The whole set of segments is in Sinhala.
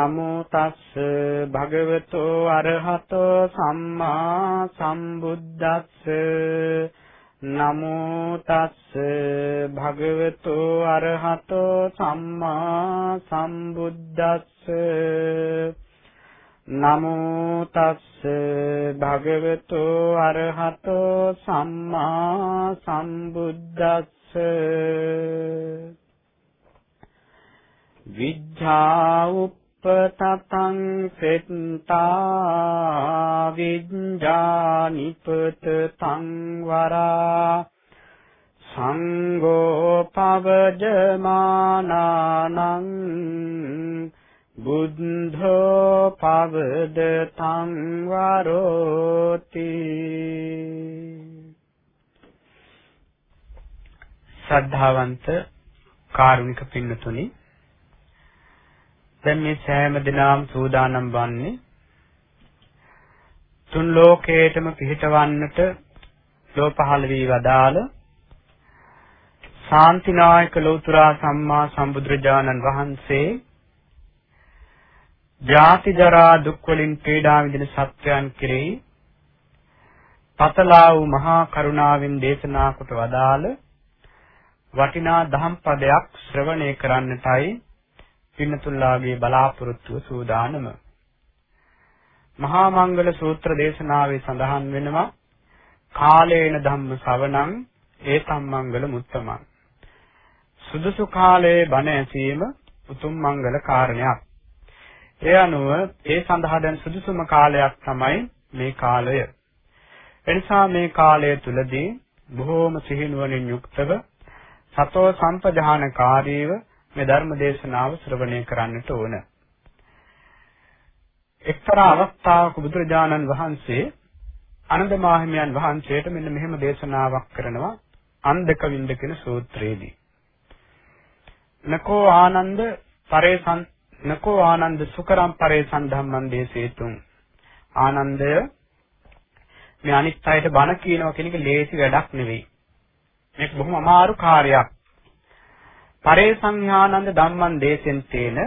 නමෝ තස්ස භගවතෝ අරහතෝ සම්මා සම්බුද්දස්ස. නමෝ තස්ස භගවතෝ අරහතෝ සම්මා සම්බුද්දස්ස. නමෝ තස්ස භගවතෝ අරහතෝ සම්මා සම්බුද්දස්ස. විද්ධා පතතං සෙත්තා විඤ්ඤානිපත තං වරා සංඝෝ පවජමානානං බුද්ධෝ පවද තං වරෝති ශ්‍රද්ධාවන්ත කාරුණික පින්නතුනි දැන් මේ සෑම දිනම සූදානම් වන්නේ තුන් ලෝකේටම පිහිටවන්නට ලෝ පහළ වී වදාළ ශාන්තිනායක ලෝතුරා සම්මා සම්බුදුරජාණන් වහන්සේ ජාති ජරා දුක් වලින් පීඩා විඳින සත්‍යයන් කෙරෙහි පතලා වූ මහා කරුණාවෙන් දේශනා කොට වදාළ වටිනා දහම් පදයක් ශ්‍රවණය කරන්නටයි පින්නතුල්ලාගේ බලාපොරොත්තුව සූදානම. මහා මංගල සූත්‍ර දේශනාවේ සඳහන් වෙනවා කාලේන ධම්ම ශවණං ඒතම් මංගල මුත්තමං. සුදුසු කාලයේ බණ ඇසීම උතුම් මංගල කාරණයක්. ඒ අනුව ඒ සඳහා දැන් සුදුසුම කාලයක් තමයි මේ කාලය. එනිසා මේ කාලය තුලදී බොහෝම සිහිනුවණින් යුක්තව සතෝ සම්පජානකාරීව මේ ධර්ම දේශනාව ශ්‍රවණය කරන්නට ඕන. එක්තරා අවස්ථාවක බුදුරජාණන් වහන්සේ අනන්ත මාහිමියන් වහන්සේට මෙන්න මෙහෙම දේශනාවක් කරනවා අන්දක වින්ද කියන සූත්‍රයේදී. නකෝ ආනන්ද පරේසන් නකෝ ආනන්ද සුකරම් පරේසන් ධම්මං දේසේතුං ආනන්දය මේ අනිත් අයට බණ කියනවා කියන එක ලේසි වැඩක් නෙවෙයි. මේක බොහොම අමාරු කාර්යයක්. පරේසංඥානන්ද ධම්මං දේශෙන්තේන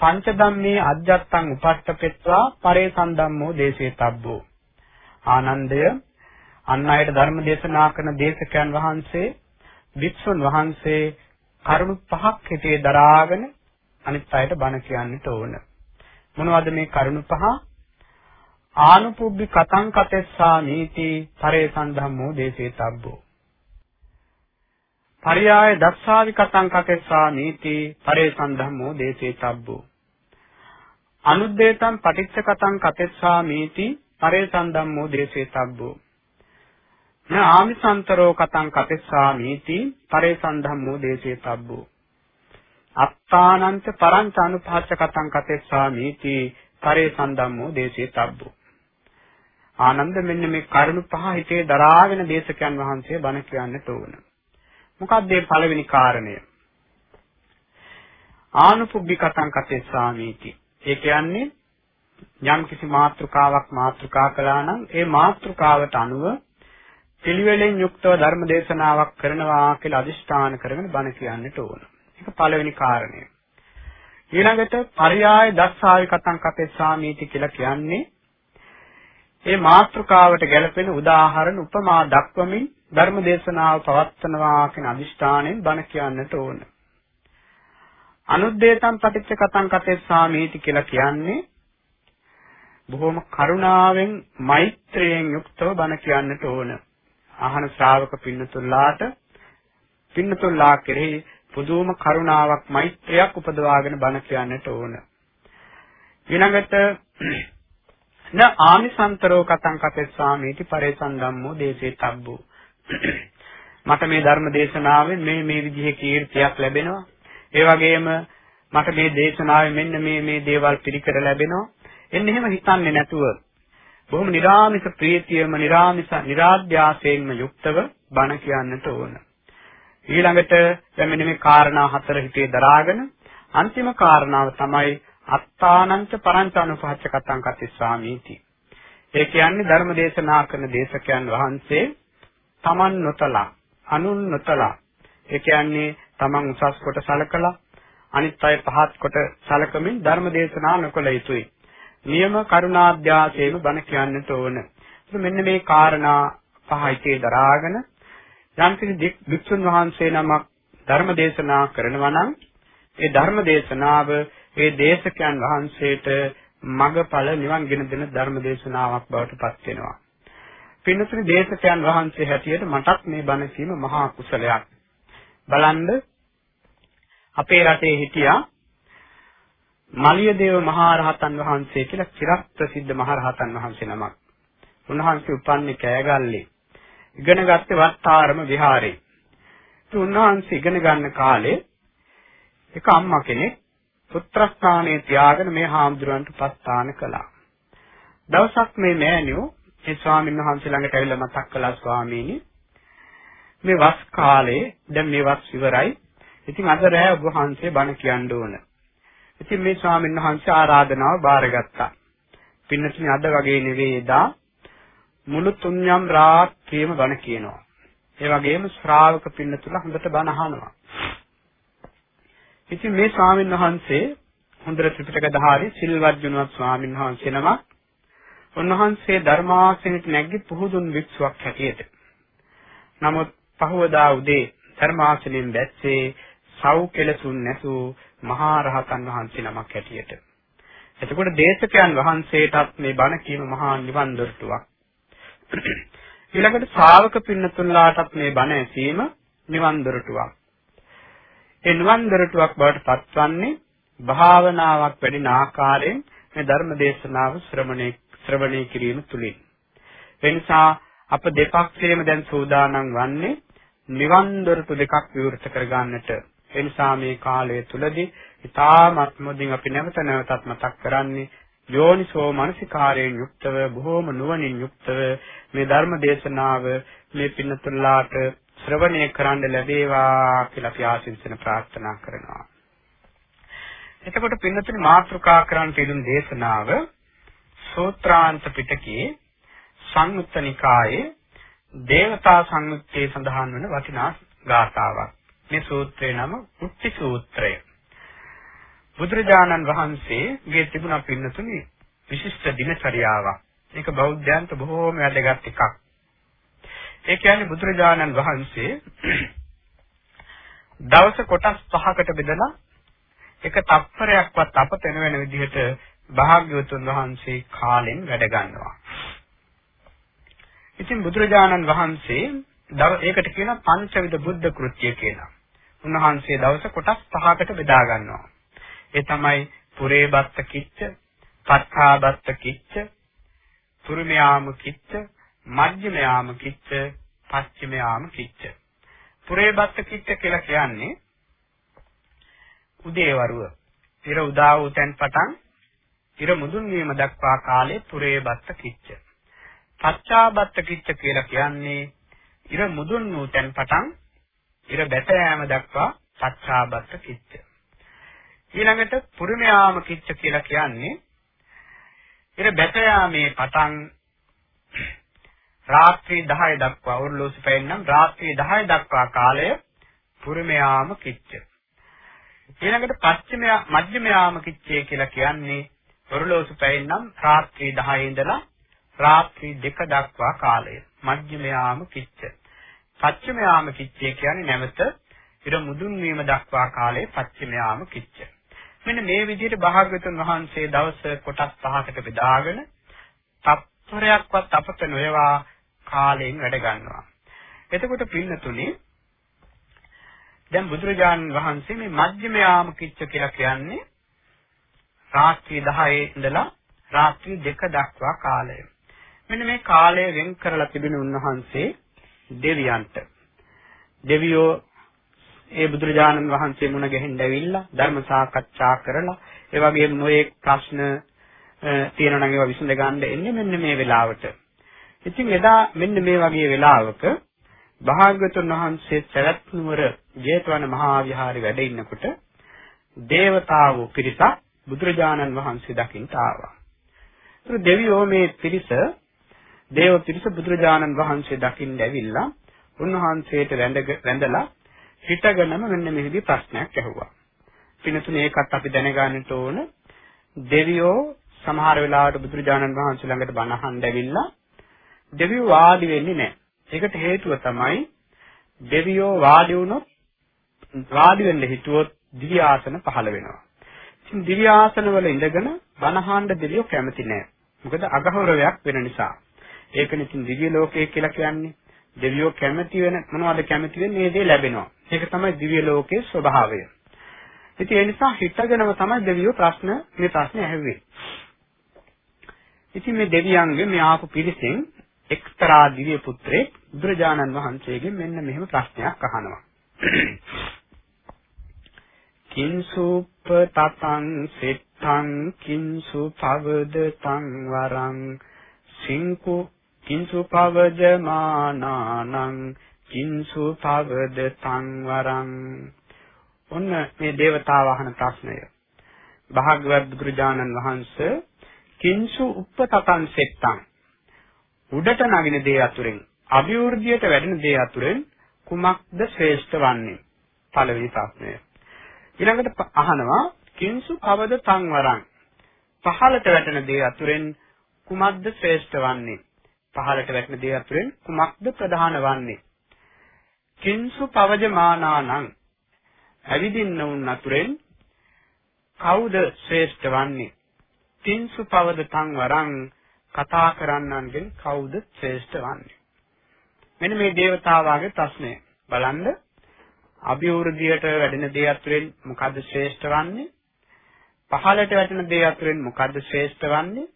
පංච ධම්මේ අජ්ජත්තං උපට්ඨපෙත්වා පරේසං ධම්මෝ දේශේතබ්බෝ ආනන්දය අන් අයට ධර්ම දේශනා කරන දේශකයන් වහන්සේ වික්ෂුන් වහන්සේ කරුණු පහක් හිතේ දරාගෙන අනිත් අයට බණ කියන්නට ඕන. මොනවද මේ කරුණු පහ? ආනුපුබ්බි කතං කතෙස්සා නීති පරේසං ධම්මෝ දේශේතබ්බෝ පරියාය දස්සාවි කතං කකෙස්සා නීති පරේසං ධම්මෝ දේසේ තබ්බෝ. අනුද්දේතං පටිච්ච කතං කතෙස්සා නීති පරේසං ධම්මෝ දේසේ තබ්බෝ. න ආමිසන්තරෝ කතං කතෙස්සා නීති පරේසං ධම්මෝ දේසේ තබ්බෝ. අත්තානංච පරංච අනුපහච්ච කතං කතෙස්සා නීති පරේසං ධම්මෝ දේසේ තබ්බෝ. ආනන්ද මෙන්න මේ කරුණු පහ හිතේ දරාගෙන දේශකයන් වහන්සේ බණ කියන්නට ඕන. මොකක්ද මේ පළවෙනි කාරණය? ආනුපුබ්බිකතං කතේ සාමීති. ඒ කියන්නේ යම් කිසි මාත්‍රකාවක් මාත්‍රකා කළා නම් ඒ මාත්‍රකාවට අනුව පිළිවෙලෙන් යුක්තව ධර්ම දේශනාවක් කරනවා කියලා අදිෂ්ඨාන කරගෙන බණ කියන්නට ඕන. ඒක පළවෙනි කාරණය. ඊළඟට පරියාය දස්සාවි කතං කතේ සාමීති කියලා කියන්නේ ඒ මාත්‍රකාවට ගැළපෙන උදාහරණ උපමා දක්වමින් ධර්ම දේශනාව පවත්වනවා කියන අදිෂ්ඨාණයෙන් බණ කියන්නට ඕන. අනුද්දේතම් පටිච්ච කතං කතේසාමීති කියලා කියන්නේ බොහොම කරුණාවෙන් මෛත්‍රියෙන් යුක්තව බණ කියන්නට ඕන. අහන ශ්‍රාවක පින්නතුල්ලාට පින්නතුල්ලා කෙරෙහි පුදුම කරුණාවක් මෛත්‍රියක් උපදවාගෙන බණ කියන්නට ඕන. ඊළඟට න ආනිසන්තරෝ කතං කතෙස්සාමීති පරේසන් ධම්මෝ දේසේ තබ්බෝ මට මේ ධර්ම දේශනාවෙන් මේ මේ විදිහේ කීර්තියක් ලැබෙනවා. ඒ වගේම මට මේ දේශනාවෙන් මෙන්න මේ මේ දේවල් පිළිකර ලැබෙනවා. එන්න එහෙම හිතන්නේ නැතුව බොහොම නිරාමිස ප්‍රීතියම නිරාමිස නිරාධ්‍යාසයෙන්ම යුක්තව බණ කියන්නට ඕන. ඊළඟට දැන් මෙන්න මේ කාරණා හතර හිතේ දරාගෙන අන්තිම කාරණාව තමයි අත්තානංච පරංචානුපහච්ච කතං කතිස්සාමීති. ඒ කියන්නේ ධර්ම දේශනා කරන දේශකයන් වහන්සේ තමන් නොතලා, අනුන් නොතලා. ඒ කියන්නේ තමන් උසස් කොට සලකලා, අනිත් අය පහත් කොට සලකමින් ධර්ම දේශනා නොකළ යුතුයි. නියම කරුණාධ්‍යාසයෙන් බණ කියන්නට ඕන. මෙන්න මේ කාරණා පහ හිතේ දරාගෙන යම් කිසි වික්ෂුන් වහන්සේ නමක් ධර්ම දේශනා කරනවා නම් ඒ ධර්ම දේශනාව ඒ දේශකයන් වහන්සේට මගඵල නිවන් ගෙන දෙන ධර්ම දේශනාවක් බවට පත් වෙනවා. පින්නතුනි දේශකයන් වහන්සේ හැටියට මටත් මේ බණ කීම මහා කුසලයක්. බලන්න අපේ රටේ හිටියා මලියදේව මහරහතන් වහන්සේ කියලා චිරක් ප්‍රසිද්ධ මහරහතන් වහන්සේ නමක්. උන්වහන්සේ උපන්නේ කෑගල්ලේ. ඉගෙන ගත්තේ වත්තාරම විහාරේ. උන්වහන්සේ ඉගෙන ගන්න කාලේ එක අම්මා කෙනෙක් පුත්‍රස්ථානයේ තියාගෙන මේ හාමුදුරන්ට පස්ථාන කළා. දවසක් මේ මෑණියෝ ඒ ස්වාමීන් වහන්සේ ළඟට ඇවිල්ලා මතක් කළා ස්වාමීනි මේ වස් කාලේ දැන් මේ වස් ඉවරයි. ඉතින් අද රෑ ඔබ වහන්සේ බණ කියන්න ඕන. ඉතින් මේ ස්වාමීන් වහන්සේ ආරාධනාව බාරගත්තා. පින්නතුනි අද වගේ නෙවෙයි එදා මුළු තුන්යම් රාත්‍රියම බණ කියනවා. ඒ වගේම ශ්‍රාවක පින්නතුල හොඳට බණ අහනවා. ඉතින් මේ ස්වාමීන් වහන්සේ හොඳට ත්‍රිපිටක ධාරී සිල්වර්ජුනවත් ස්වාමීන් වහන්සේ නමක්. උන්වහන්සේ ධර්මාසනෙට නැගී පුහුදුන් වික්ෂුවක් හැටියට. නමුත් පහවදා උදේ ධර්මාසනෙන් බැස්සේ සව් කෙලසුන් නැසූ මහා රහතන් වහන්සේ නමක් හැටියට. එතකොට දේශකයන් වහන්සේටත් මේ බණ කීම මහා නිවන් දොරටුවක්. ඊළඟට ශ්‍රාවක පින්නතුන්ලාටත් මේ බණ ඇසීම නිවන් දොරටුවක්. ඒ නිවන් දොරටුවක් බවට පත්වන්නේ භාවනාවක් වැඩින ආකාරයෙන් මේ ධර්ම දේශනාව ශ්‍රවණය ශ්‍රවණය කිරීම තුලින්. ඒ නිසා අප දෙපක්ෂයේම දැන් සූදානම් වන්නේ නිවන් දොරටු දෙකක් විවෘත කරගන්නට. ඒ නිසා මේ කාලය තුලදී ඉතාමත් මොදින් අපි නැවත නැවතත් මතක් කරන්නේ යෝනිසෝ මනසිකාරයෙන් යුක්තව බොහෝම නුවණින් යුක්තව මේ ධර්ම දේශනාව මේ පින්නතුල්ලාට ශ්‍රවණය කරන්න ලැබේවා කියලා අපි ආශිර්වාද ප්‍රාර්ථනා කරනවා. එතකොට පින්නතුනි මාත්‍රිකා කරන්න පිළිතුරු දේශනාව සූත්‍රාන්ත පිටකයේ සංයුත්ත නිකායේ දේවතා සංයුත්තේ සඳහන් වන වටිනා ගාථාවක්. මේ සූත්‍රේ නම උත්ති සූත්‍රය. බුදුරජාණන් වහන්සේගේ තිබුණා පින්නතුනි විශිෂ්ට දිනචරියාවක්. මේක බෞද්ධයන්ට බොහෝම වැදගත් එකක්. ඒ කියන්නේ බුදුරජාණන් වහන්සේ දවස කොටස් පහකට බෙදලා එක තප්පරයක්වත් අපතන වෙන විදිහට භාග්‍යවතුන් වහන්සේ කාලෙන් වැඩ ගන්නවා. ඉතින් බුදුරජාණන් වහන්සේ ඒකට කියන පංචවිධ බුද්ධ කෘත්‍ය කියලා. උන්වහන්සේ දවස කොටස් පහකට බෙදා ගන්නවා. ඒ තමයි පුරේබත්ත කිච්ච, පත්තාබත්ත කිච්ච, තුරුමයාම කිච්ච, මජ්ජමයාම කිච්ච, පච්චමයාම කිච්ච. පුරේබත්ත කිච්ච කියලා කියන්නේ උදේවරුව. ඉර උදා වූ තැන් පටන් ඉර මුදුන් වීම දක්වා කාලේ පුරේබත්ත කිච්ච. පච්චාබත්ත කිච්ච කියලා කියන්නේ ඉර මුදුන් වූ තැන් පටන් ඉර බැස යාම දක්වා පච්චාබත්ත කිච්ච. ඊළඟට පුරුමයාම කිච්ච කියලා කියන්නේ ඉර බැස යාමේ පටන් රාත්‍රී 10 දක්වා ඔර්ලෝසු පැයෙන්නම් රාත්‍රී 10 දක්වා කාලය පුරුමයාම කිච්ච. ඊළඟට පස්චිමයා මධ්‍යමයාම කිච්චේ කියලා කියන්නේ ඔර්ලෝසු පැයෙන්නම් රාත්‍රී 10 ඉඳලා රාත්‍රී 2 දක්වා කාලය මධ්‍යමයාම කිච්ච. පස්චිමයාම කිච්චේ කියන්නේ නැවත ඉර මුදුන් වීම දක්වා කාලය පස්චිමයාම කිච්ච. මෙන්න මේ විදිහට භාග්‍යවතුන් වහන්සේ දවස් කොටස් පහකට බෙදාගෙන තප්පරයක්වත් අපත නොයවා කාලයෙන් වැඩ ගන්නවා. එතකොට පින්නතුනි දැන් බුදුරජාණන් වහන්සේ මේ මධ්‍යම යාම කිච්ච කියලා කියන්නේ රාත්‍රී 10 ඉඳලා රාත්‍රී 2 දක්වා කාලය. මෙන්න මේ කාලය වෙන් කරලා තිබෙන උන්වහන්සේ දෙවියන්ට දෙවියෝ ඒ බුදුරජාණන් වහන්සේ මුණ ගැහෙන්න ඇවිල්ලා ධර්ම සාකච්ඡා කරලා ඒ වගේම නොයෙක් ප්‍රශ්න තියෙනවා නම් ඒවා විසඳ ගන්න එන්නේ මෙන්න මේ වෙලාවට. ඉතින් එදා මෙන්න මේ වගේ වෙලාවක භාග්‍යවතුන් වහන්සේ සවැත් නුවර ජේතවන මහා විහාරේ වැඩ ඉන්නකොට දේවතාවෝ පිරිසක් බුදුරජාණන් වහන්සේ දකින්න ආවා. ඒතර දෙවියෝ මේ පිරිස දේව පිරිස බුදුරජාණන් වහන්සේ දකින්න ඇවිල්ලා උන්වහන්සේට වැඳලා හිටගෙනම මෙන්න මෙහිදී ප්‍රශ්නයක් ඇහුවා. පිනතුනේ ඒකත් අපි දැනගන්නට ඕන. දෙවියෝ සමහර වෙලාවට බුදුරජාණන් වහන්සේ ළඟට බණ අහන්න ඇවිල්ලා දෙවියෝ වාඩි වෙන්නේ නැහැ. ඒකට හේතුව තමයි දෙවියෝ වාඩි වුණොත් වාඩි වෙන්න හිතුවොත් දිව්‍ය ආසන පහළ වෙනවා. ඉතින් දිව්‍ය ආසන වල ඉඳගෙන බණහාන්න දෙවියෝ කැමති නැහැ. මොකද අගෞරවයක් වෙන නිසා. ඒකනේ ඉතින් දිව්‍ය ලෝකය කියලා කියන්නේ. දෙවියෝ කැමති වෙන මොනවද කැමති වෙන්නේ මේ දේ ලැබෙනවා. ඒක තමයි දිව්‍ය ලෝකයේ ස්වභාවය. ඉතින් ඒ නිසා හිතගෙනම තමයි දෙවියෝ ප්‍රශ්න මේ ප්‍රශ්නේ ඇහුවේ. ඉතින් මේ දෙවියන්ගේ මේ ආපු පිරිසෙන් එක්තරා දිව්‍ය පුත්‍රයෙක් බුදුරජාණන් වහන්සේගෙන් මෙන්න මෙහෙම ප්‍රශ්නයක් අහනවා. කිංසුප්ප තතං සෙත්තං කිංසු පවද තං වරං සිංකු කිංසු පවජමානානං කිංසු පවද තං වරං ඔන්න මේ దేవතාව අහන ප්‍රශ්නය. භාගවත් බුදුරජාණන් වහන්සේ කිංසු උප්පතතං සෙත්තං උඩට නගින දේ අතුරෙන් අභිවෘද්ධියට වැඩෙන දේ අතුරෙන් කුමක්ද ශ්‍රේෂ්ඨ වන්නේ? පළවෙනි ප්‍රශ්නය. ඊළඟට අහනවා කිංසු කවද තං වරං පහළට වැටෙන දේ අතුරෙන් කුමක්ද ශ්‍රේෂ්ඨ වන්නේ? පහළට වැටෙන දේ අතුරෙන් කුමක්ද ප්‍රධාන වන්නේ? කිංසු පවජමානානං ඇවිදින්න උන් අතුරෙන් කවුද ශ්‍රේෂ්ඨ වන්නේ? කිංසු පවද තං වරං කතා කරන්නන්ගෙන් කවුද ශ්‍රේෂ්ඨ වන්නේ? මෙන්න මේ దేవතාවාගේ ප්‍රශ්නය. බලන්න. අභිවෘද්ධියට වැඩෙන දේ අතුරෙන් මොකද්ද ශ්‍රේෂ්ඨ වන්නේ? පහළට වැටෙන දේ අතුරෙන් මොකද්ද ශ්‍රේෂ්ඨ වන්නේ?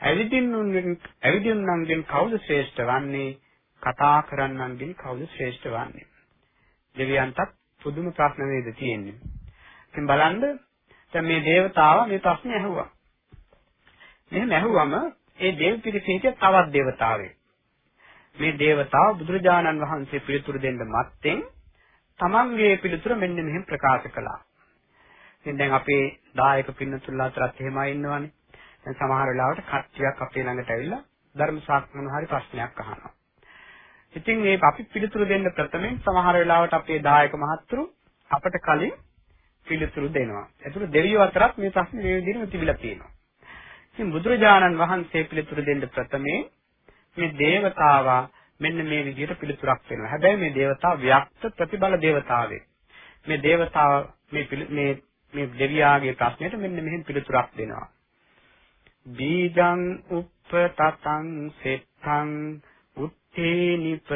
ඇවිදින්නුන්ගෙන් ඇවිදින්නුන්ගෙන් කවුද ශ්‍රේෂ්ඨ වන්නේ? කතා කරන්නන්ගෙන් කවුද ශ්‍රේෂ්ඨ වන්නේ? දෙවියන්ටත් පුදුම ප්‍රශ්න වේද තියෙන්නේ. ඉතින් බලන්න දැන් මේ దేవතාවා මේ ප්‍රශ්නේ ඇහුවා. මෙහෙම ඇහුවම ඒ දේව පිරිස හිටිය තවත් దేవතාවෙක්. මේ దేవතාව බුදුරජාණන් වහන්සේ පිළිතුරු දෙන්න මත්තෙන් තමන්ගේ පිළිතුර මෙන්න මෙහෙම ප්‍රකාශ කළා. ඉතින් දැන් අපේ දායක පින්නතුල්ලා අතරත් එහෙමයි ඉන්නවනේ. දැන් සමහර වෙලාවට කට්ටියක් අපේ ළඟට ඇවිල්ලා ධර්ම සාකච්ඡා හරි ප්‍රශ්නයක් අහනවා. ඉතින් මේ අපි පිළිතුරු දෙන්න ප්‍රථමයෙන් සමහර වෙලාවට අපේ දායක මහත්තුරු අපට කලින් පිළිතුරු දෙනවා. ඒතර දෙවියෝ අතරත් මේ ප්‍රශ්නේ මේ විදිහටම තිබිලා තියෙනවා. ඉතින් බුදුරජාණන් වහන්සේ පිළිතුරු දෙන්න ප්‍රථමයෙන් මේ దేవතාවා මෙන්න මේ විදිහට පිළිතුරක් වෙනවා. හැබැයි මේ దేవතා ව්‍යක්ත ප්‍රතිබල దేవතාවෙක්. මේ దేవතාව මේ මේ මේ දෙවියාගේ ප්‍රශ්නෙට මෙන්න මෙහෙම පිළිතුරක් දෙනවා. බීජං උප්පතතං සෙත්තං උත්තේ නිපත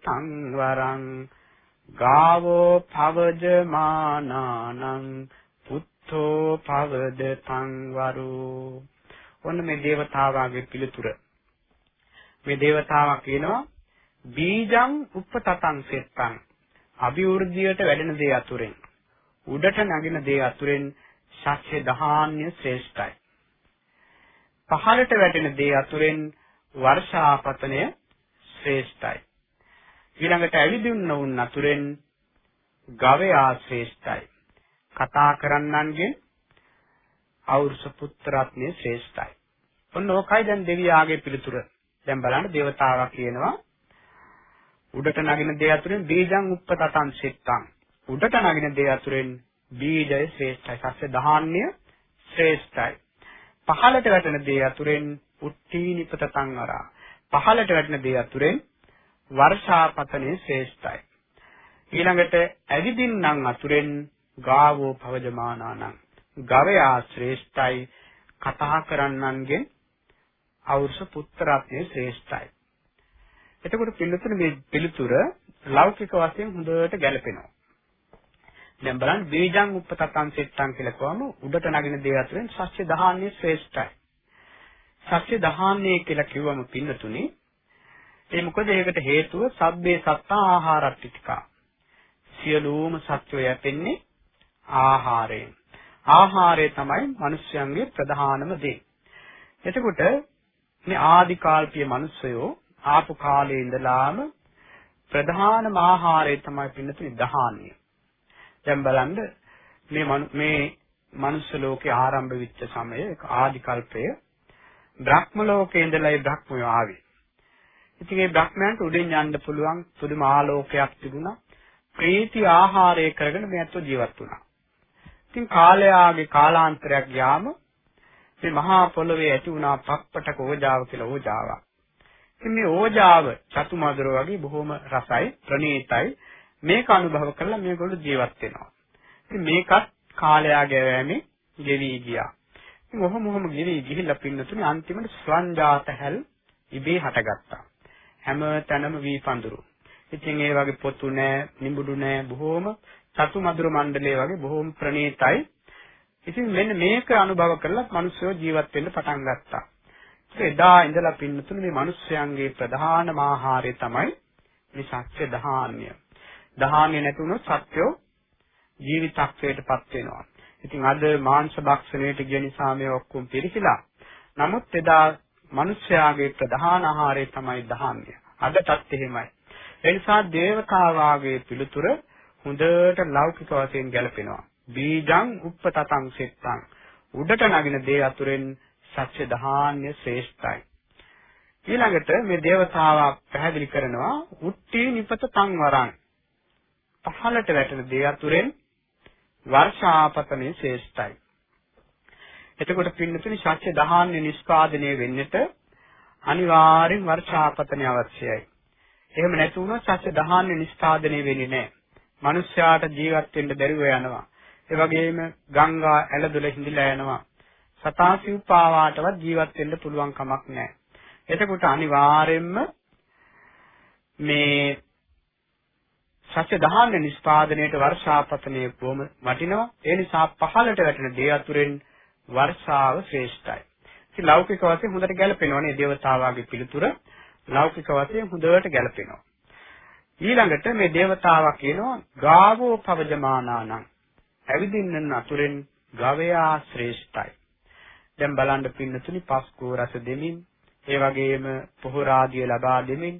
තං වරං ගාවෝ පවජමානානං පුත්තෝ පවද තං වරෝ ඔන්න මේ దేవතාවාගේ පිළිතුර මේ దేవතාවා කියනවා බීජං උප්පතතං සෙත්තං අභිවෘද්ධියට වැඩෙන දේ අතුරෙන් උඩට නගින දේ අතුරෙන් ශක්ෂ්‍ය දහාන්‍ය ශ්‍රේෂ්ඨයි. පහළට වැටෙන දේ අතුරෙන් වර්ෂාපතනය ශ්‍රේෂ්ඨයි. ඊළඟට ඇවිදින්න උන් අතුරෙන් ගවයා ශ්‍රේෂ්ඨයි. කතා කරන්නන්ගෙන් අවුරුස පුත්‍රත්නය ශ්‍රේෂ්ඨයි. ඔන්න ඕකයි දැන් දෙවියාගේ පිළිතුර. දැන් බලන්න దేవතාවා කියනවා උඩට නගින දේ අතුරෙන් බීජං උප්පතතං සිත්තං. උඩට නගින දේ අතුරෙන් බීජය ශ්‍රේෂ්ඨයි. සස්‍ය දහාන්‍ය ශ්‍රේෂ්ඨයි. පහළට වැටෙන දේ අතුරෙන් උට්ටීනිපතතං අරා. පහළට වැටෙන දේ අතුරෙන් වර්ෂාපතනේ ශ්‍රේෂ්ඨයි. ඊළඟට ඇවිදින්නම් අතුරෙන් ගාවෝ පවජමානානං. ගවයා ශ්‍රේෂ්ඨයි. කතා කරන්නන්ගෙන් අවුරුස පුත්‍රාත්මය ශ්‍රේෂ්ඨයි. එතකොට පිළිතුර මේ පිළිතුර ලෞකික වශයෙන් හොඳට ගැලපෙනවා. දැන් බලන්න බීජං උප්පතං සෙට්ටං කියලා කියවම උඩට නගින දේ අතරින් ශස්‍ය දහාන්නේ ශ්‍රේෂ්ඨයි. ශස්‍ය දහාන්නේ කියලා කිව්වම පින්නතුනි ඒ මොකද ඒකට හේතුව සබ්බේ සත්තා ආහාරට්ටිකා. සියලුම සත්වෝ යැපෙන්නේ ආහාරයෙන්. ආහාරය තමයි මිනිස්යන්ගේ ප්‍රධානම දේ. එතකොට මේ ආදි කාල්පීය මිනිස්සයෝ ආපු කාලේ ඉඳලාම ප්‍රධානම ආහාරය තමයි පින්නතුනි දහාන්‍ය. දැන් බලන්න මේ මේ මනුස්ස ලෝකේ ආරම්භ වෙච්ච සමය ආදි කල්පය බ්‍රහ්ම ලෝකේ ඉඳලා ඒ බ්‍රහ්මයෝ ආවේ. ඉතින් ඒ බ්‍රහ්මයන්ට උඩින් යන්න පුළුවන් පුදුම ආලෝකයක් තිබුණා. ප්‍රීති ආහාරය කරගෙන මේ අතෝ ජීවත් වුණා. ඉතින් කාලයාගේ කාලාන්තරයක් ගියාම මේ මහා පොළවේ ඇති වුණා පක්පටක ඕජාව කියලා ඕජාවක්. ඉතින් මේ ඕජාව චතුමදුර වගේ බොහොම රසයි ප්‍රණීතයි මේක අනුභව කරලා මේගොල්ලෝ ජීවත් වෙනවා. ඉතින් මේකත් කාලයාගේ වැෑමේ ගෙවි ගියා. ඉතින් ඔහොම ඔහොම ගෙවි ගිහිල්ලා පින්නතුනේ අන්තිමට ස්වංජාත හැල් ඉබේ හටගත්තා. හැම තැනම වී පඳුරු. ඉතින් ඒ වගේ පොතු නෑ, නිඹුඩු නෑ, බොහොම සතු මధుර මණ්ඩලයේ වගේ බොහොම ප්‍රණීතයි. ඉතින් මෙන්න මේක අනුභව කරලා මිනිස්සු ජීවත් වෙන්න පටන් ගත්තා. එදා ඉඳලා පින්නතුනේ මේ මිනිස්යන්ගේ ප්‍රධානම ආහාරය තමයි මේ සත්‍ය දහාන්‍ය. දහාන්‍ය නැතුනොත් සත්‍යෝ ජීවිතක්ෂයටපත් වෙනවා. ඉතින් අද මාංශ භක්ෂණයට ගිය නිසා මේ ඔක්කොම පිළිහිලා. නමුත් එදා මිනිස්යාගේ ප්‍රධාන ආහාරය තමයි දහාන්‍ය. අදටත් එහෙමයි. ඒ නිසා දේවතාවාගේ පිළිතුර හොඳට ලෞකික වශයෙන් ගැලපෙනවා. බීජං උප්පතතං සෙත්තං උඩට නගින දේ අතුරෙන් සත්‍ය දහාන්‍ය ශ්‍රේෂ්ඨයි. ඊළඟට මේ දේවතාවා පැහැදිලි කරනවා උට්ටි නිපත සංවරං පහළට වැටෙන දේ අතුරෙන් වර්ෂාපතනේ ශ්‍රේෂ්ඨයි. එතකොට පින්නතුනි සත්‍ය දහාන්‍ය නිෂ්පාදනය වෙන්නට අනිවාර්යෙන් වර්ෂාපතනේ අවශ්‍යයි. එහෙම නැති වුණොත් සත්‍ය දහාන්‍ය නිෂ්පාදනය වෙන්නේ නැහැ. මිනිස්යාට ජීවත් වෙන්න බැරිව යනවා. ඒ වගේම ගංගා ඇලදොල හිඳිලා යනවා. සතාසිව්පාවාටවත් ජීවත් වෙන්න පුළුවන් කමක් නැහැ. එතකොට අනිවාර්යයෙන්ම මේ සත්‍ය දහාන්‍ය නිෂ්පාදනයේට වර්ෂාපතනයේ බොහොම වටිනවා. ඒ නිසා පහළට වැටෙන දේ අතුරෙන් වර්ෂාව ශ්‍රේෂ්ඨයි. ඉතින් ලෞකික වශයෙන් හොඳට ගැලපෙනවා නේ දේවතාවාගේ පිළිතුර. ලෞකික වශයෙන් හොඳට ගැලපෙනවා. ඊළඟට මේ దేవතාවා කියනවා ගාවෝ පවජමානානං ඇවිදින්නන් අතුරෙන් ගවයා ශ්‍රේෂ්ඨයි. දැන් බලන්න පින්නතුනි පස්කෝ රස දෙමින් ඒ වගේම පොහොර ආදිය ලබා දෙමින්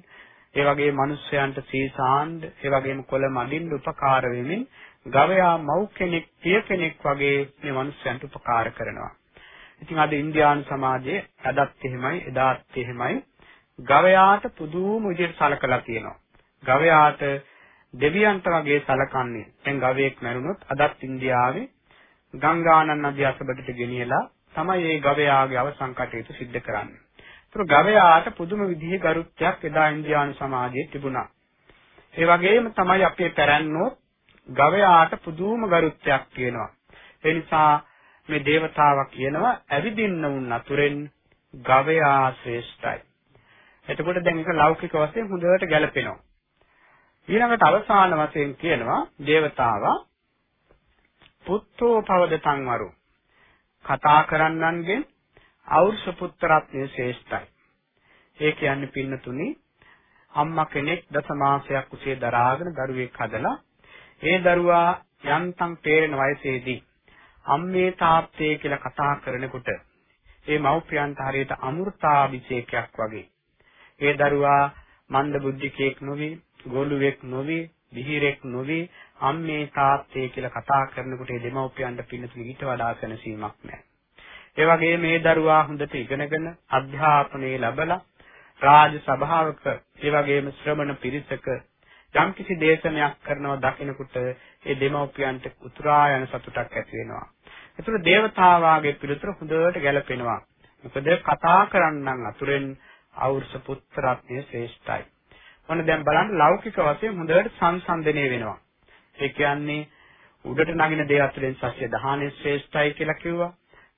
ඒ වගේ මිනිස්යන්ට සීසාන්ඩ ඒ වගේම කොළ මඩින්න උපකාර වෙමින් ගවයා මව් කෙනෙක් පිය කෙනෙක් වගේ මේ මිනිස්යන්ට උපකාර කරනවා. ඉතින් අද ඉන්දියානු සමාජයේ අදත් එහෙමයි එදාත් එහෙමයි ගවයාට පුදුම විදිහට සලකලා තියෙනවා. ගවයාට දෙවියන්ට වගේ සලකන්නේ. දැන් ගවයෙක් මැරුණොත් අදත් ඉන්දියාවේ ගංගානන් නදිය අසබඩට ගෙනියලා තමයි මේ ගවයාගේ අවසන් කටයුතු සිද්ධ කරන්නේ. ඒතර ගවයාට පුදුම විදිහේ ගරුත්වයක් එදා ඉන්දියානු සමාජයේ තිබුණා. ඒ වගේම තමයි අපේ පැරණෝ ගවයාට පුදුම ගරුත්වයක් තියෙනවා. ඒ නිසා මේ దేవතාවා කියනවා ඇවිදින්න උන් අතුරෙන් ගවයා ශ්‍රේෂ්ඨයි. එතකොට දැන් ඒක ලෞකික වශයෙන් හොඳට ගැලපෙනවා. ඊළඟට අවසාන වශයෙන් කියනවා దేవතාවා පුත්තෝ පවදතං වරු කතා කරන්නන්ගෙන් අවුරුෂ පුත්‍රත්වයේ ශ්‍රේෂ්ඨයි. ඒ කියන්නේ පින්නතුනි අම්මා කෙනෙක් දසමාසයක් කුසේ දරාගෙන දරුවෙක් හදලා ඒ දරුවා යන්තම් තේරෙන වයසේදී අම්මේ තාත්තේ කියලා කතා කරනකොට ඒ මව්පියන්ට හරියට අමෘතාභිෂේකයක් වගේ ඒ දරුවා මන්ද බුද්ධිකයෙක් නොවේ ගොළුෙක් නොවේ, දිහිරෙක් නොවේ, අම්මේ තාත්තේ කියලා කතා කරනකොට ඒ දෙමව්පියන්ට පින්නතුනි ඊට වඩා සැනසීමක් නැහැ. ඒ වගේම මේ දරුවා හොඳට ඉගෙනගෙන අධ්‍යාපනය ලැබලා රාජ සභාවක ඒ වගේම ශ්‍රමණ පිරිසක යම්කිසි දේශනයක් කරනවා දකිනකොට ඒ දෙමව්පියන්ට උතුරා යන සතුටක් ඇති වෙනවා. ඒතර දේවතාවාගේ පිළිතුර හොඳට ගැලපෙනවා. මොකද කතා කරන්නන් අතුරෙන් අවුරුස පුත්‍රත්වයේ ශ්‍රේෂ්ඨයි. ඔන්න දැන් බලන්න ලෞකික වශයෙන් හොඳට සංසන්දනය වෙනවා. ඒ කියන්නේ උඩට නගින දේ අතුරෙන් සස්‍ය දහානේ ශ්‍රේෂ්ඨයි කියලා කිව්වා.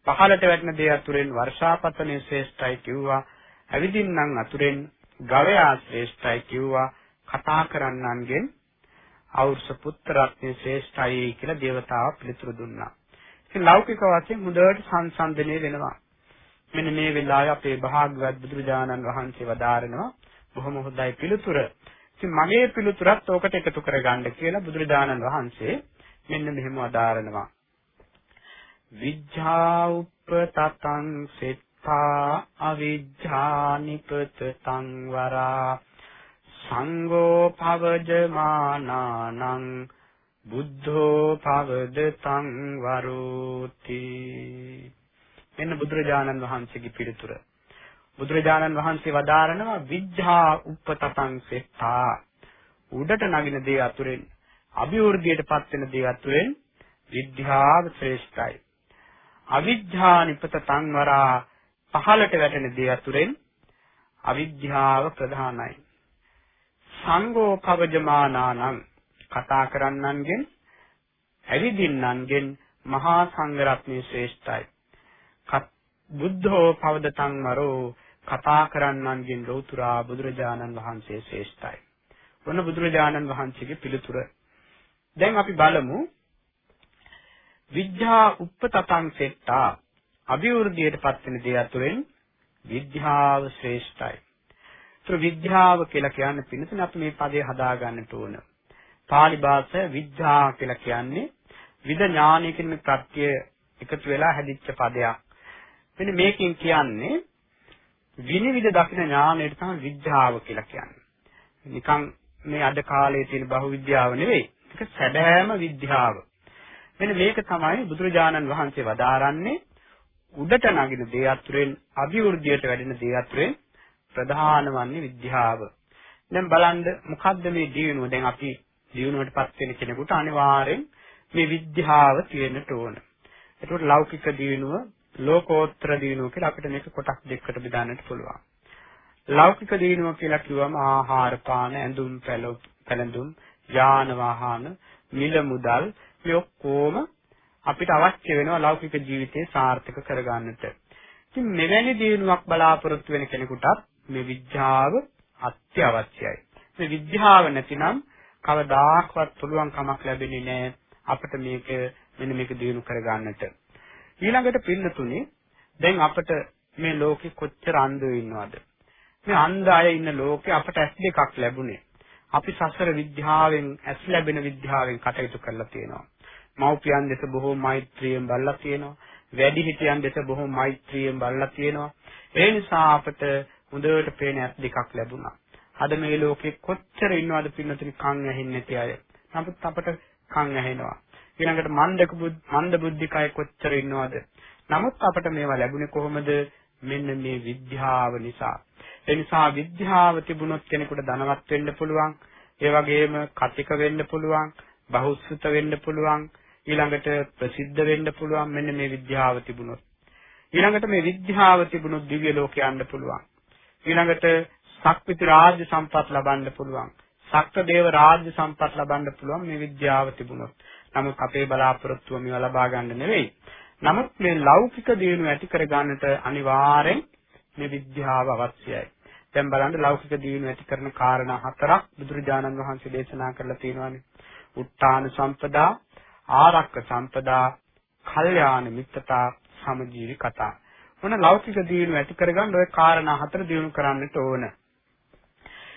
පහළට වැටෙන දේ අතුරෙන් වර්ෂාපතනේ ශ්‍රේෂ්ඨයි කිව්වා. ඇවිදින්නම් අතුරෙන් ගවයා ශ්‍රේෂ්ඨයි කිව්වා. කතා කරන්නන්ගෙන් අවුරුස පුත්‍රත්වයේ ශ්‍රේෂ්ඨයි කියලා දේවතාවා පිළිතුරු දුන්නා. ඉතින් ලෞකික වශයෙන් හොඳට සංසන්දනය වෙනවා. මෙන්න මේ වෙලාවේ අපේ භාග්‍යවත් බුදුරජාණන් වහන්සේ වදාරනවා බොහොම හොඳයි පිළිතුර. ඉතින් මගේ පිළිතුරත් ඕකට එකතු කරගන්න කියලා බුදුරජාණන් වහන්සේ මෙන්න මෙහෙම වදාරනවා. විඥා උප්පතතං සෙත්තා අවිඥා නිපතතං වරා සංඝෝ පවජමානානං බුද්ධෝ පවදතං වරෝති එන්න බුදුරජාණන් වහන්සේගේ පිළිතුර බුදුරජාණන් වහන්සේ වදාරනවා විද්ධා උප්පතං සෙත්තා උඩට නගින දේ අතුරෙන් අභිවෘද්ධියටපත් වෙන දේ අතුරෙන් විද්‍යාව ශ්‍රේෂ්ඨයි. අවිද්‍යා නිපත තන්වරා පහළට වැටෙන දේ අතුරෙන් අවිද්‍යාව ප්‍රධානයි. සංඝෝ පවජමානානං කතා කරන්නන්ගෙන් ඇවිදින්නන්ගෙන් මහා සංඝ රත්නයේ ශ්‍රේෂ්ඨයි. බුද්ධෝ පවදතං මරෝ කතා කරන්නන්ගෙන් ලෞතුරා බුදුරජාණන් වහන්සේ ශ්‍රේෂ්ඨයි. ඔන්න බුදුරජාණන් වහන්සේගේ පිළිතුර. දැන් අපි බලමු විද්‍යා උප්පතතං සෙට්ටා අභිවෘද්ධියටපත් වෙන දේ අතුරෙන් විද්‍යාව ශ්‍රේෂ්ඨයි. ඒතර විද්‍යාව කියලා කියන්නේ පින්නතුනේ අපි මේ පදේ හදා ගන්නට ඕන. pāli භාෂාවේ විද්‍යා කියලා කියන්නේ විද ඥානය කියන ප්‍රත්‍ය එකතු වෙලා හැදිච්ච පදයක්. මෙන්න මේකෙන් කියන්නේ විනිවිද දකින ඥානයට තමයි විද්‍යාව කියලා කියන්නේ. නිකන් මේ අද කාලේ තියෙන බහු විද්‍යාව නෙවෙයි. ඒක සැබෑම විද්‍යාව. මෙන්න මේක තමයි බුදුරජාණන් වහන්සේ වදාරන්නේ උඩට නගින දේ අතුරෙන් අභිවෘද්ධියට වැඩෙන දේ අතුරෙන් ප්‍රධාන වන්නේ විද්‍යාව. දැන් බලන්න මොකද්ද මේ දියුණුව? දැන් අපි දියුණුවටපත් වෙන කෙනෙකුට අනිවාර්යෙන් මේ විද්‍යාව තියෙන්නට ඕන. ඒකට ලෞකික දියුණුව, ලෝකෝත්තර දියුණුව කියලා අපිට මේක කොටස් දෙකකට බෙදන්නට පුළුවන්. ලෞකික දියුණුව කියලා කිව්වම ආහාර පාන, ඇඳුම් පැළඳුම්, යාන වාහන, මිල මුදල් මේ ඔක්කොම අපිට අවශ්‍ය වෙනවා ලෞකික ජීවිතේ සාර්ථක කරගන්නට. ඉතින් මෙවැනි දියුණුවක් බලාපොරොත්තු වෙන කෙනෙකුටත් මේ විද්‍යාව අත්‍යවශ්‍යයි. මේ විද්‍යාව නැතිනම් කවදාකවත් පුළුවන් කමක් ලැබෙන්නේ නැහැ අපිට මේක මෙන්න මේක දිනු කරගන්නට. ඊළඟට පින්නතුනේ දැන් අපිට මේ ලෝකෙ කොච්චර අන්ධයෝ ඉන්නවද? මේ අන්ධ අය ඉන්න ලෝකේ අපට ඇස් දෙකක් ලැබුණේ. අපි සසර විද්‍යාවෙන් ඇස් ලැබෙන විද්‍යාවෙන් කටයුතු කරලා තියෙනවා. මව්පියන් දෙස බොහෝ මෛත්‍රියෙන් බලලා තියෙනවා. වැඩිහිටියන් දෙස බොහෝ මෛත්‍රියෙන් බලලා තියෙනවා. ඒ නිසා අපට හොඳට පේන ඇස් දෙකක් ලැබුණා. අද මේ ලෝකෙ කොච්චර ඉන්නවද පින්නතුනි කන් ඇහෙන්නේ නැති අය. නමුත් අපට කන් ඇහෙනවා. ඊළඟට මන්දක මන්ද බුද්ධිකය කොච්චර ඉන්නවද? නමුත් අපට මේවා ලැබුණේ කොහොමද? මෙන්න මේ විද්‍යාව නිසා. ඒ නිසා විද්‍යාව තිබුණොත් කෙනෙකුට ධනවත් වෙන්න පුළුවන්. ඒ වගේම කතික වෙන්න පුළුවන්. බහුසුත වෙන්න පුළුවන්. ඊළඟට ප්‍රසිද්ධ වෙන්න පුළුවන් මෙන්න මේ විද්‍යාව තිබුණොත්. ඊළඟට මේ විද්‍යාව තිබුණොත් දිව්‍ය ලෝකේ යන්න පුළුවන්. ඊළඟට සක්විති රාජ්‍ය සම්පත් ලබන්න පුළුවන්. සක්‍රදේව රාජ්‍ය සම්පත් ලබන්න පුළුවන් මේ විද්‍යාව තිබුණොත්. නමුත් අපේ බලාපොරොත්තුව මේවා ලබා ගන්න නෙවෙයි. නමුත් මේ ලෞකික දියුණුව ඇති කර ගන්නට අනිවාර්යෙන් මේ විද්‍යාව අවශ්‍යයි. දැන් බලන්න ලෞකික දියුණුව ඇති කරන කාරණා හතරක් බුදුරජාණන් වහන්සේ දේශනා කරලා තියෙනවානේ. උත්තාන සම්පදා, ආරක්ක සම්පදා, කල්යාණ මිත්‍රතා, සමජීවි කතා. මොන ලෞකික දියුණුව ඇති කරගන්න ওই කාරණා හතර දියුණු කරන්නට ඕන.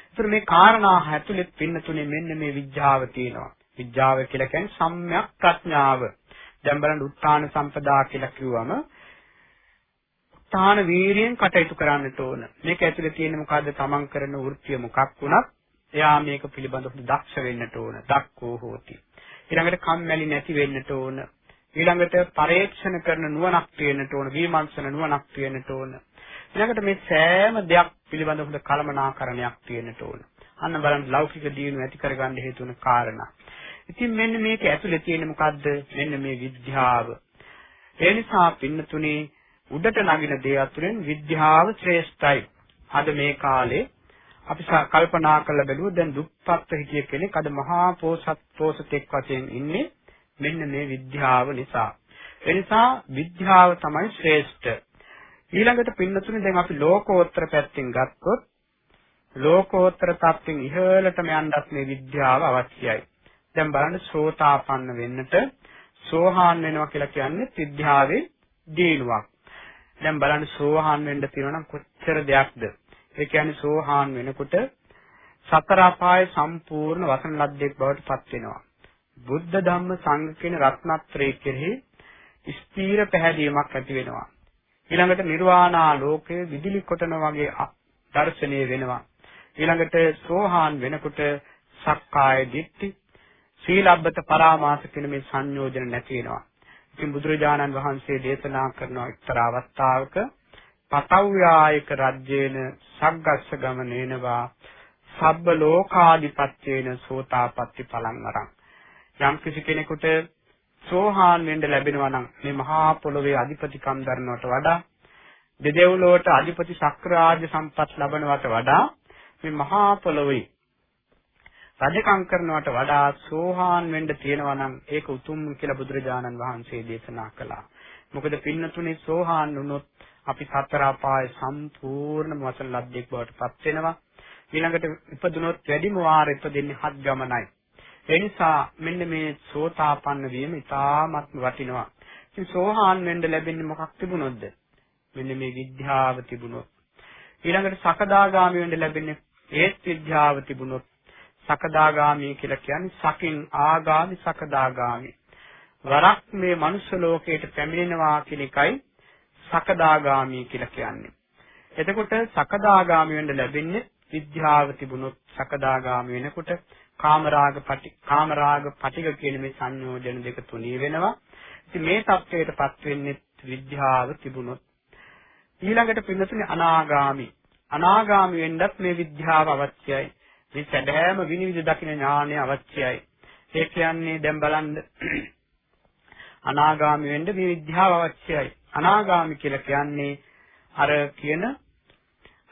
ඒතර මේ කාරණා ඇතුළේ පින්න තුනේ මෙන්න මේ විඥාව තියෙනවා. විඥාව කියලා කියන්නේ සම්‍යක් ප්‍රඥාව. දැන් බලන්න උත්තාන සම්පදා කියලා කිව්වම උත්තාන වීරියෙන් කටයුතු කරන්නට ඕන. මේක ඇතුලේ තියෙන මොකද්ද තමන් කරන වෘත්තිය මොකක් වුණත් එයා මේක පිළිබඳව දක්ෂ වෙන්නට ඕන. දක්කෝ හෝති. ඊළඟට කම්මැලි නැති වෙන්නට ඕන. ඊළඟට පරීක්ෂණ කරන නුවණක් තියෙන්නට ඕන. විමර්ශන නුවණක් තියෙන්නට ඕන. ඊළඟට මේ සෑම දෙයක් පිළිබඳව හොඳ කලමනාකරණයක් තියෙන්නට ඕන. අන්න බලන්න ලෞකික දියුණුව ඇති කරගන්න හේතු වෙන කාරණා. ඉතින් මෙන්න මේක ඇතුලේ තියෙන මොකද්ද? මෙන්න මේ විද්‍යාව. ඒ නිසා පින්නතුනේ උඩට නගින දේ අතුරෙන් විද්‍යාව ශ්‍රේෂ්ඨයි. අද මේ කාලේ අපි කල්පනා කරලා බැලුවොත් දැන් දුප්පත් හිටිය කෙනෙක් අද මහා පෝසත් පෝසතෙක් වශයෙන් ඉන්නේ මෙන්න මේ විද්‍යාව නිසා. ඒ නිසා විද්‍යාව තමයි ශ්‍රේෂ්ඨ. ඊළඟට පින්නතුනේ දැන් අපි ලෝකෝත්තර පැත්තෙන් ගත්තොත් ලෝකෝත්තර තත්ත්වෙන් ඉහළටම යන්නත් මේ විද්‍යාව අවශ්‍යයි. දැන් බලන්න සෝතාපන්න වෙන්නට සෝහාන් වෙනවා කියලා කියන්නේ විද්‍යාවේ දිනුවක්. දැන් බලන්න සෝහාන් වෙන්න තියෙනවා නම් කොච්චර දෙයක්ද? ඒ කියන්නේ සෝහාන් වෙනකොට සතර අපාය සම්පූර්ණ වසන ලද්දෙක් බවට පත් වෙනවා. බුද්ධ ධම්ම සංඝ කියන රත්නත්‍රය කෙරෙහි ස්ථීර පැහැදීමක් ඇති වෙනවා. ඊළඟට නිර්වාණා ලෝකයේ විදුලි කොටන වගේ දර්ශනීය වෙනවා. ඊළඟට සෝහාන් වෙනකොට සක්කාය දිට්ඨි සීලබ්බත පරාමාස කියන මේ සංයෝජන නැති වෙනවා. ඉතින් බුදුරජාණන් වහන්සේ දේශනා කරන එක්තරා අවස්ථාවක පතව්‍යායක රජ්‍යේන සග්ගස්ස ගමනේනවා සබ්බ ලෝකාදිපත්‍යේන සෝතාපට්ටි පලං අරං යම් කිසි කෙනෙකුට සෝහාන් වෙන්න ලැබෙනවා නම් මේ මහා පොළොවේ අධිපතිකම් දරනවට වඩා දෙදෙව්ලොවට අධිපති ශක්‍රාජ්‍ය සම්පත් ලබනවට වඩා මේ මහා පොළොවේ රජකම් කරනවට වඩා සෝහාන් වෙන්න තියෙනවා නම් ඒක උතුම් කියලා බුදුරජාණන් වහන්සේ දේශනා කළා. මොකද පින්නතුනේ සෝහාන් වුණොත් අපි සතර අපාය සම්පූර්ණ වසන ලද්දෙක් බවට පත් වෙනවා. ඊළඟට ඉපදුනොත් වැඩිම වාර ඉපදෙන්නේ හත් ගමනයි. ඒ නිසා මෙන්න මේ සෝතාපන්න වීම ඉතාමත්ම වටිනවා. ඉතින් සෝහාන් වෙන්න ලැබෙන්නේ මොකක් තිබුණොත්ද? මෙන්න මේ විද්‍යාව තිබුණොත්. ඊළඟට සකදාගාමි වෙන්න ලැබෙන්නේ ඒත් විද්‍යාව තිබුණොත්. සකදාගාමී කියලා කියන්නේ සකින් ආගාමි සකදාගාමි. වරක් මේ මනුෂ්‍ය ලෝකයට පැමිණෙනවා කියන එකයි සකදාගාමී කියලා කියන්නේ. එතකොට සකදාගාමී වෙන්න ලැබෙන්නේ විද්‍යාව තිබුණොත් සකදාගාමී වෙනකොට කාමරාග පටි කාමරාග පටික කියන මේ සංයෝජන දෙක තුනී වෙනවා. ඉතින් මේ தත්වයටපත් වෙන්නේ විද්‍යාව තිබුණොත්. ඊළඟට පින්නතුනේ අනාගාමී. අනාගාමී වෙන්නත් මේ විද්‍යාව අවශ්‍යයි. මේ සැබෑම විනිවිද දකින්න ඥානය අවශ්‍යයි. ඒ කියන්නේ දැන් බලන්න අනාගාමි වෙන්න මේ විද්‍යාව අවශ්‍යයි. අනාගාමි කියලා කියන්නේ අර කියන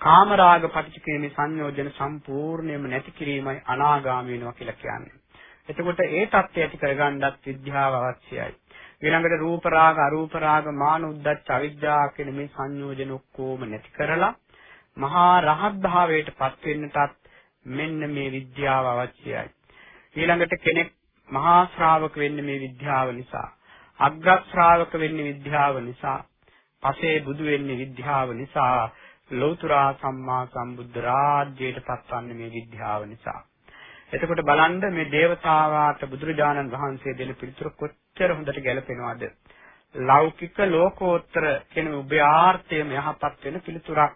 කාමරාග පටිච්චකේමේ සංයෝජන සම්පූර්ණයෙන්ම නැති කිරීමයි අනාගාමී වෙනවා කියලා කියන්නේ. එතකොට ඒ தත්ත්වය ඇති කරගන්නත් විද්‍යාව අවශ්‍යයි. ඊළඟට රූප රාග අරූප රාග මාන උද්දච්ච අවිද්‍යාව කියන මේ සංයෝජන ඔක්කොම නැති කරලා මහා රහත් භාවයට පත් වෙන්නටත් මෙන්න මේ විද්‍යාව අවශ්‍යයි. ඊළඟට කෙනෙක් මහා ශ්‍රාවක වෙන්නේ මේ විද්‍යාව නිසා. අග්‍ර ශ්‍රාවක වෙන්නේ විද්‍යාව නිසා. පසේ බුදු වෙන්නේ විද්‍යාව නිසා. ලෞතර සම්මා සම්බුද්ධ රාජ්‍යයට පත්වන්නේ මේ විද්‍යාව නිසා. එතකොට බලන්න මේ దేవතාවාට බුදුරජාණන් වහන්සේ දෙන පිළිතුර කොච්චර හොඳට ගැලපෙනවද? ලෞකික ලෝකෝත්තර කියන උභයාර්ථයම යහපත් වෙන පිළිතුරක්.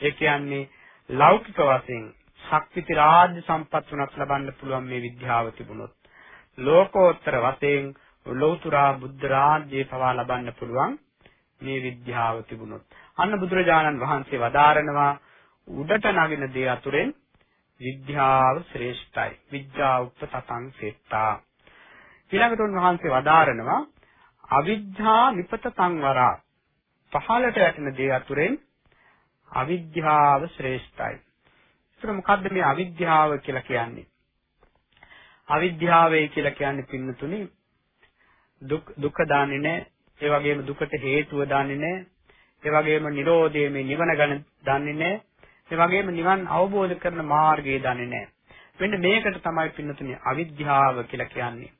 ඒ කියන්නේ ලෞකික වශයෙන් ශක්තිති රාජ්‍ය සම්පත් උනත් ලබන්න පුළුවන් මේ විද්‍යාව තිබුණොත්. ලෝකෝත්තර වශයෙන් ලෞතුරා බුද්ධ රාජ්‍යය පවා ලබන්න පුළුවන් මේ විද්‍යාව තිබුණොත්. අන්න බුදුරජාණන් වහන්සේ වදාරනවා උඩට නගින දේ අතුරෙන් විද්‍යාව ශ්‍රේෂ්ඨයි. විද්‍යා උපතතං සෙත්තා. ඊළඟට උන්වහන්සේ වදාරනවා අවිද්‍යා නිපත සංවරා පහළට යටින දේ අතුරෙන් අවිද්‍යාව ශ්‍රේෂ්ඨයි. ඒතර මොකද්ද මේ අවිද්‍යාව කියලා කියන්නේ? අවිද්‍යාවයි කියලා කියන්නේ පින්නතුනි දුක් දුක දන්නේ නැහැ. ඒ වගේම දුකට හේතුව දන්නේ නැහැ. ඒ වගේම Nirodhe මේ නිවන ගැන දන්නේ නැහැ. ඒ වගේම නිවන් අවබෝධ කරන මාර්ගය දන්නේ නැහැ. මෙන්න මේකට තමයි පින්නතුනි අවිද්‍යාව කියලා කියන්නේ.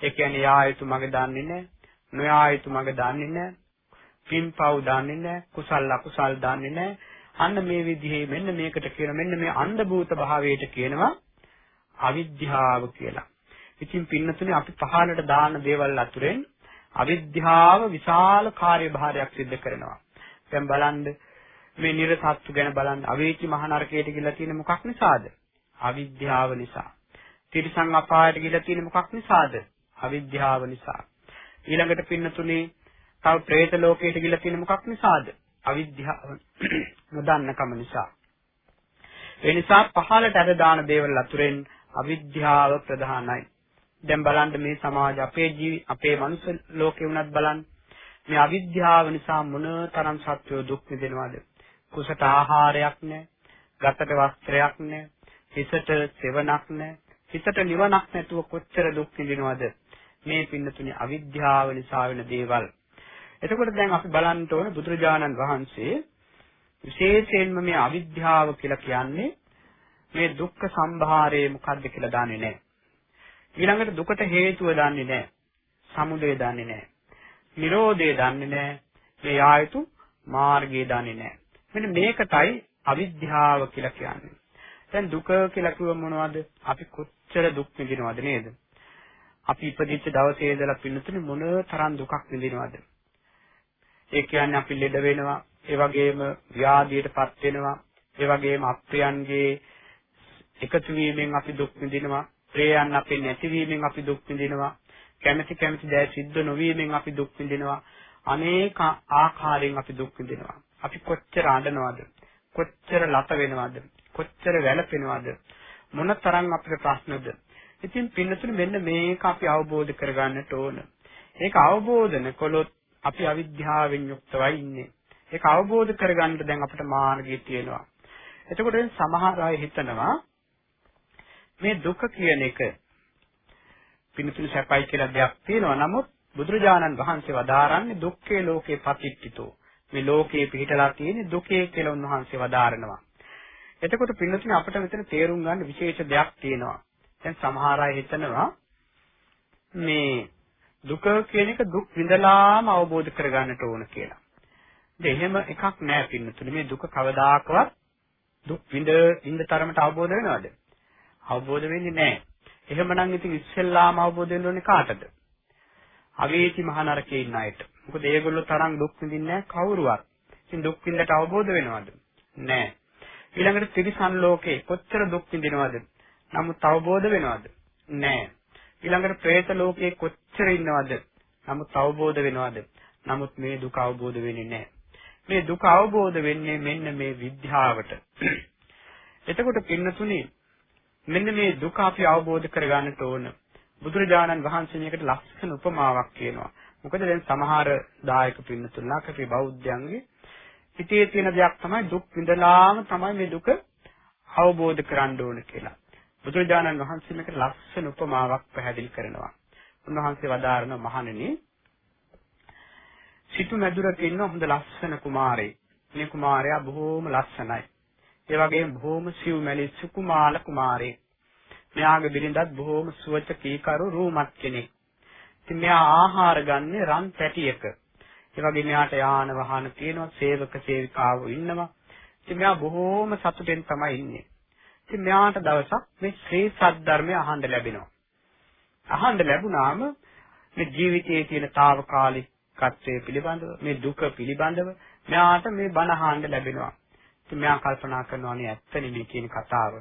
ඒ කියන්නේ යා යුතු මඟ දන්නේ නැහැ. නොයා යුතු මඟ දන්නේ නැහැ. පින්පව් දන්නේ නැහැ. කුසල් අකුසල් දන්නේ නැහැ. අන්න මේ විදිහේ මෙන්න මේකට කියන මෙන්න මේ අන්ධ භූත භාවයට කියනවා අවිද්‍යාව කියලා. ඉතින් පින්නතුනේ අපි පහළට දාන දේවල් අතුරෙන් අවිද්‍යාව විශාල කාර්යභාරයක් සිදු කරනවා. දැන් බලන්න මේ නිර්සත්තු ගැන බලන්න අවේචි මහ නරකයට ගිලා තියෙන මොකක් නිසාද? අවිද්‍යාව නිසා. තිරිසන් අපායට ගිලා තියෙන මොකක් නිසාද? අවිද්‍යාව නිසා. ඊළඟට පින්නතුනේ තව പ്രേත ලෝකයට ගිලා තියෙන මොකක් නිසාද? අවිද්‍යාව නොදන්නකම නිසා. ඒ නිසා පහළට අර දාන දේවල් අතුරෙන් අවිද්‍යාව ප්‍රධානයි. දැන් බලන්න මේ සමාජ අපේ ජීවි අපේ මනුස්ස ලෝකේ වුණත් බලන්න මේ අවිද්‍යාව නිසා මොන තරම් සත්වෝ දුක් විඳිනවද? කුසට ආහාරයක් නැහැ, ගතට වස්ත්‍රයක් නැහැ, හිසට සෙවණක් නැහැ, හිතට නිවනක් නැතුව කොච්චර දුක් විඳිනවද? මේ පින්නතුනේ අවිද්‍යාව නිසා වෙන දේවල්. එතකොට දැන් අපි බලන්න ඕන බුදුරජාණන් වහන්සේ විශේෂයෙන්ම මේ අවිද්‍යාව කියලා කියන්නේ මේ දුක්ඛ සම්භාරය මොකක්ද කියලා දන්නේ නැහැ. ඊළඟට දුකට හේතුව දන්නේ නැහැ. සමුදය දන්නේ නැහැ. නිරෝධය දන්නේ නැහැ. මේ ආයතු මාර්ගය දන්නේ නැහැ. මෙන්න මේකටයි අවිද්‍යාව කියලා කියන්නේ. දැන් දුක කියලා කිව්ව මොනවද? අපි කොච්චර දුක් විඳිනවද නේද? අපි ඉපදිච්ච දවසේ ඉඳලා පින්නතුනේ මොන තරම් දුකක් විඳිනවද? ඒ කියන්නේ අපි ලෙඩ වෙනවා, ඒ වගේම ව්‍යාධියටපත් වෙනවා, ඒ වගේම අප්‍රියන්ගේ එකතු වීමෙන් අපි දුක් විඳිනවා, ප්‍රේයන් අපේ නැතිවීමෙන් අපි දුක් විඳිනවා, කැමැති කැමැති දෑ සිද්ධ නොවීමෙන් අපි දුක් විඳිනවා, අනේක ආකාරයෙන් අපි දුක් විඳිනවා. අපි කොච්චර අඬනවද? කොච්චර ලත වෙනවද? කොච්චර වැළපෙනවද? මොනතරම් අපිට ප්‍රශ්නද? ඉතින් පින්නතුනේ මෙන්න මේක අපි අවබෝධ කරගන්නට ඕන. ඒක අවබෝධන කළොත් අපි අවිද්‍යාවෙන් යුක්තවයි ඉන්නේ. ඒක අවබෝධ කරගන්න දැන් අපිට මාර්ගය තියෙනවා. එතකොට සමහර අය හිතනවා මේ දුක කියන එක පිනිතුරු සැපයි කියලා දෙයක් තියෙනවා. නමුත් බුදුරජාණන් වහන්සේ වදාරන්නේ දුක්ඛේ ලෝකේ පතිට්ඨිතෝ. මේ ලෝකේ පිහිටලා තියෙන දුකේ කියලා උන්වහන්සේ වදාරනවා. එතකොට පින්නතුනි අපිට මෙතන තේරුම් ගන්න විශේෂ දෙයක් තියෙනවා. දැන් සමහර අය හිතනවා මේ දුක කියන එක දුක් විඳලාම අවබෝධ කරගන්නට ඕන කියලා. ඒ එහෙම එකක් නෑ පින්නතුනි. මේ දුක කවදාකවත් දුක් විඳ විඳ තරමට අවබෝධ වෙනවද? අවබෝධ වෙන්නේ නෑ. එහෙමනම් ඉතින් ඉස්සෙල්ලාම අවබෝධ වෙන්න ඕනේ කාටද? අවේති මහ නරකේ ඉන්න අයට. මොකද ඒගොල්ලෝ තරම් දුක් විඳින්නේ නැහැ කවුරුවත්. ඉතින් දුක් විඳට අවබෝධ වෙනවද? නැහැ. ඊළඟට තිරිසන් ලෝකේ කොච්චර දුක් විඳිනවද? නමුත් අවබෝධ වෙනවද? නැහැ. ඊළඟට പ്രേත ලෝකේ කොච්චර ඉන්නවද? නමුත් අවබෝධ වෙනවද? නමුත් මේ දුක අවබෝධ වෙන්නේ නැහැ. මේ දුක අවබෝධ වෙන්නේ මෙන්න මේ විද්‍යාවට. එතකොට පින්නතුනි මෙන්න මේ දුක අපි අවබෝධ කරගන්නට ඕන. බුදුරජාණන් වහන්සේ මේකට ලස්සන උපමාවක් කියනවා. මොකද දැන් සමහර දායක පින්නතුල්ලා කපේ බෞද්ධයන්ගේ හිතේ තියෙන දෙයක් තමයි දුක් විඳලාම තමයි මේ දුක අවබෝධ කරගන්න ඕන කියලා. බුදුරජාණන් වහන්සේ මේකට ලස්සන උපමාවක් පැහැදිලි කරනවා. උන්වහන්සේ වදාරන මහණෙනි සිටු මැදුරක ඉන්න හොඳ ලස්සන කුමාරයෙක්. මේ කුමාරයා බොහෝම ලස්සනයි. ඒ වගේම බොහෝම සිව්මැලි සුකුමාල කුමාරයෙක්. මෙයාගේ බිරිඳත් බොහෝම සුවච කීකරු රූමත් කෙනෙක්. ඉතින් මෙයා ආහාර ගන්නේ රන් පැටියක. ඒ වගේ මෙයාට යාන වාහන තියෙනවා, සේවක සේවිකාවෝ ඉන්නවා. ඉතින් මෙයා බොහෝම සතුටෙන් තමයි ඉන්නේ. ඉතින් මෙයාට දවසක් මේ ශ්‍රී සද්ධර්මය අහන්න ලැබෙනවා. අහන්න ලැබුණාම මේ ජීවිතයේ තියෙන తాවකාලිකත්වය පිළිබඳව, මේ දුක පිළිබඳව මෙයාට මේ බණ අහන්න ලැබෙනවා. ඉතින් මෙයා කල්පනා කරනවා නේ ඇත්තනේ මේ කියන කතාව.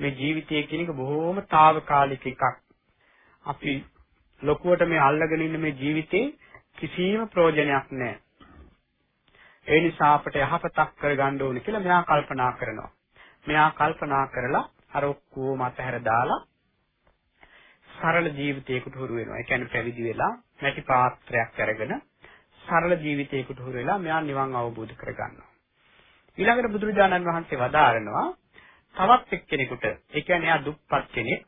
මේ ජීවිතය කියන එක බොහොම తాවකාලික එකක්. අපි ලොකුවට මේ අල්ලගෙන ඉන්න මේ ජීවිතේ කිසිම ප්‍රයෝජනයක් නැහැ. ඒ නිසා අපට යහපතක් කරගන්න ඕනේ කියලා මෙයා කල්පනා කරනවා. මෙයා කල්පනා කරලා අර ඔක්කොම අතහැර දාලා සරල ජීවිතයකට හුරු වෙනවා. ඒ කියන්නේ පැවිදි වෙලා නැටි පාත්‍රයක් අරගෙන සරල ජීවිතයකට හුරු වෙලා මෙයා නිවන් අවබෝධ කරගන්නවා. ඊළඟට බුදුරජාණන් වහන්සේ වදාරනවා තවත් එක්කෙනෙකුට ඒ කියන්නේ එයා දුප්පත් කෙනෙක්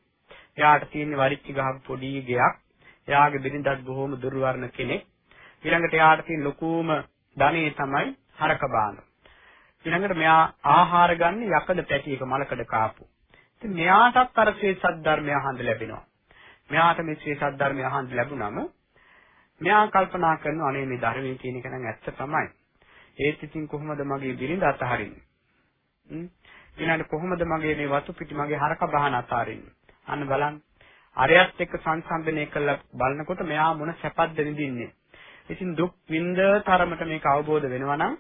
එයාට තියෙන වරිච්චි ගහක් පොඩි ගෙයක් එයාගේ බිරිඳත් බොහොම දුර්වර්ණ කෙනෙක් ඊළඟට එයාට තියෙන ලොකුම ධනෙ තමයි හරක බාන ඊළඟට මෙයා ආහාර ගන්න යකඩ පැටියක මලකඩ කාපු ඉතින් මෙයාටත් අර ශ්‍රේ සද්ධර්මය අහන්න ලැබෙනවා මෙයාට මේ ශ්‍රේ සද්ධර්මය අහන්න ලැබුණම මෙයා කල්පනා කරනවා අනේ මේ ධර්මයේ කියන එක නම් ඇත්ත තමයි ඒත් ඉතින් කොහොමද මගේ බිරිඳ අතහරින්නේ ඊළඟට කොහොමද මගේ මේ වතු පිටි මගේ හරක බහන අතාරින්නේ? අන්න බලන්න. අරයත් එක්ක සංසන්දනය කරලා බලනකොට මෙයා මොන සැපද විඳින්නේ. ඉතින් දුක් විඳ තරමට මේක අවබෝධ වෙනවා නම්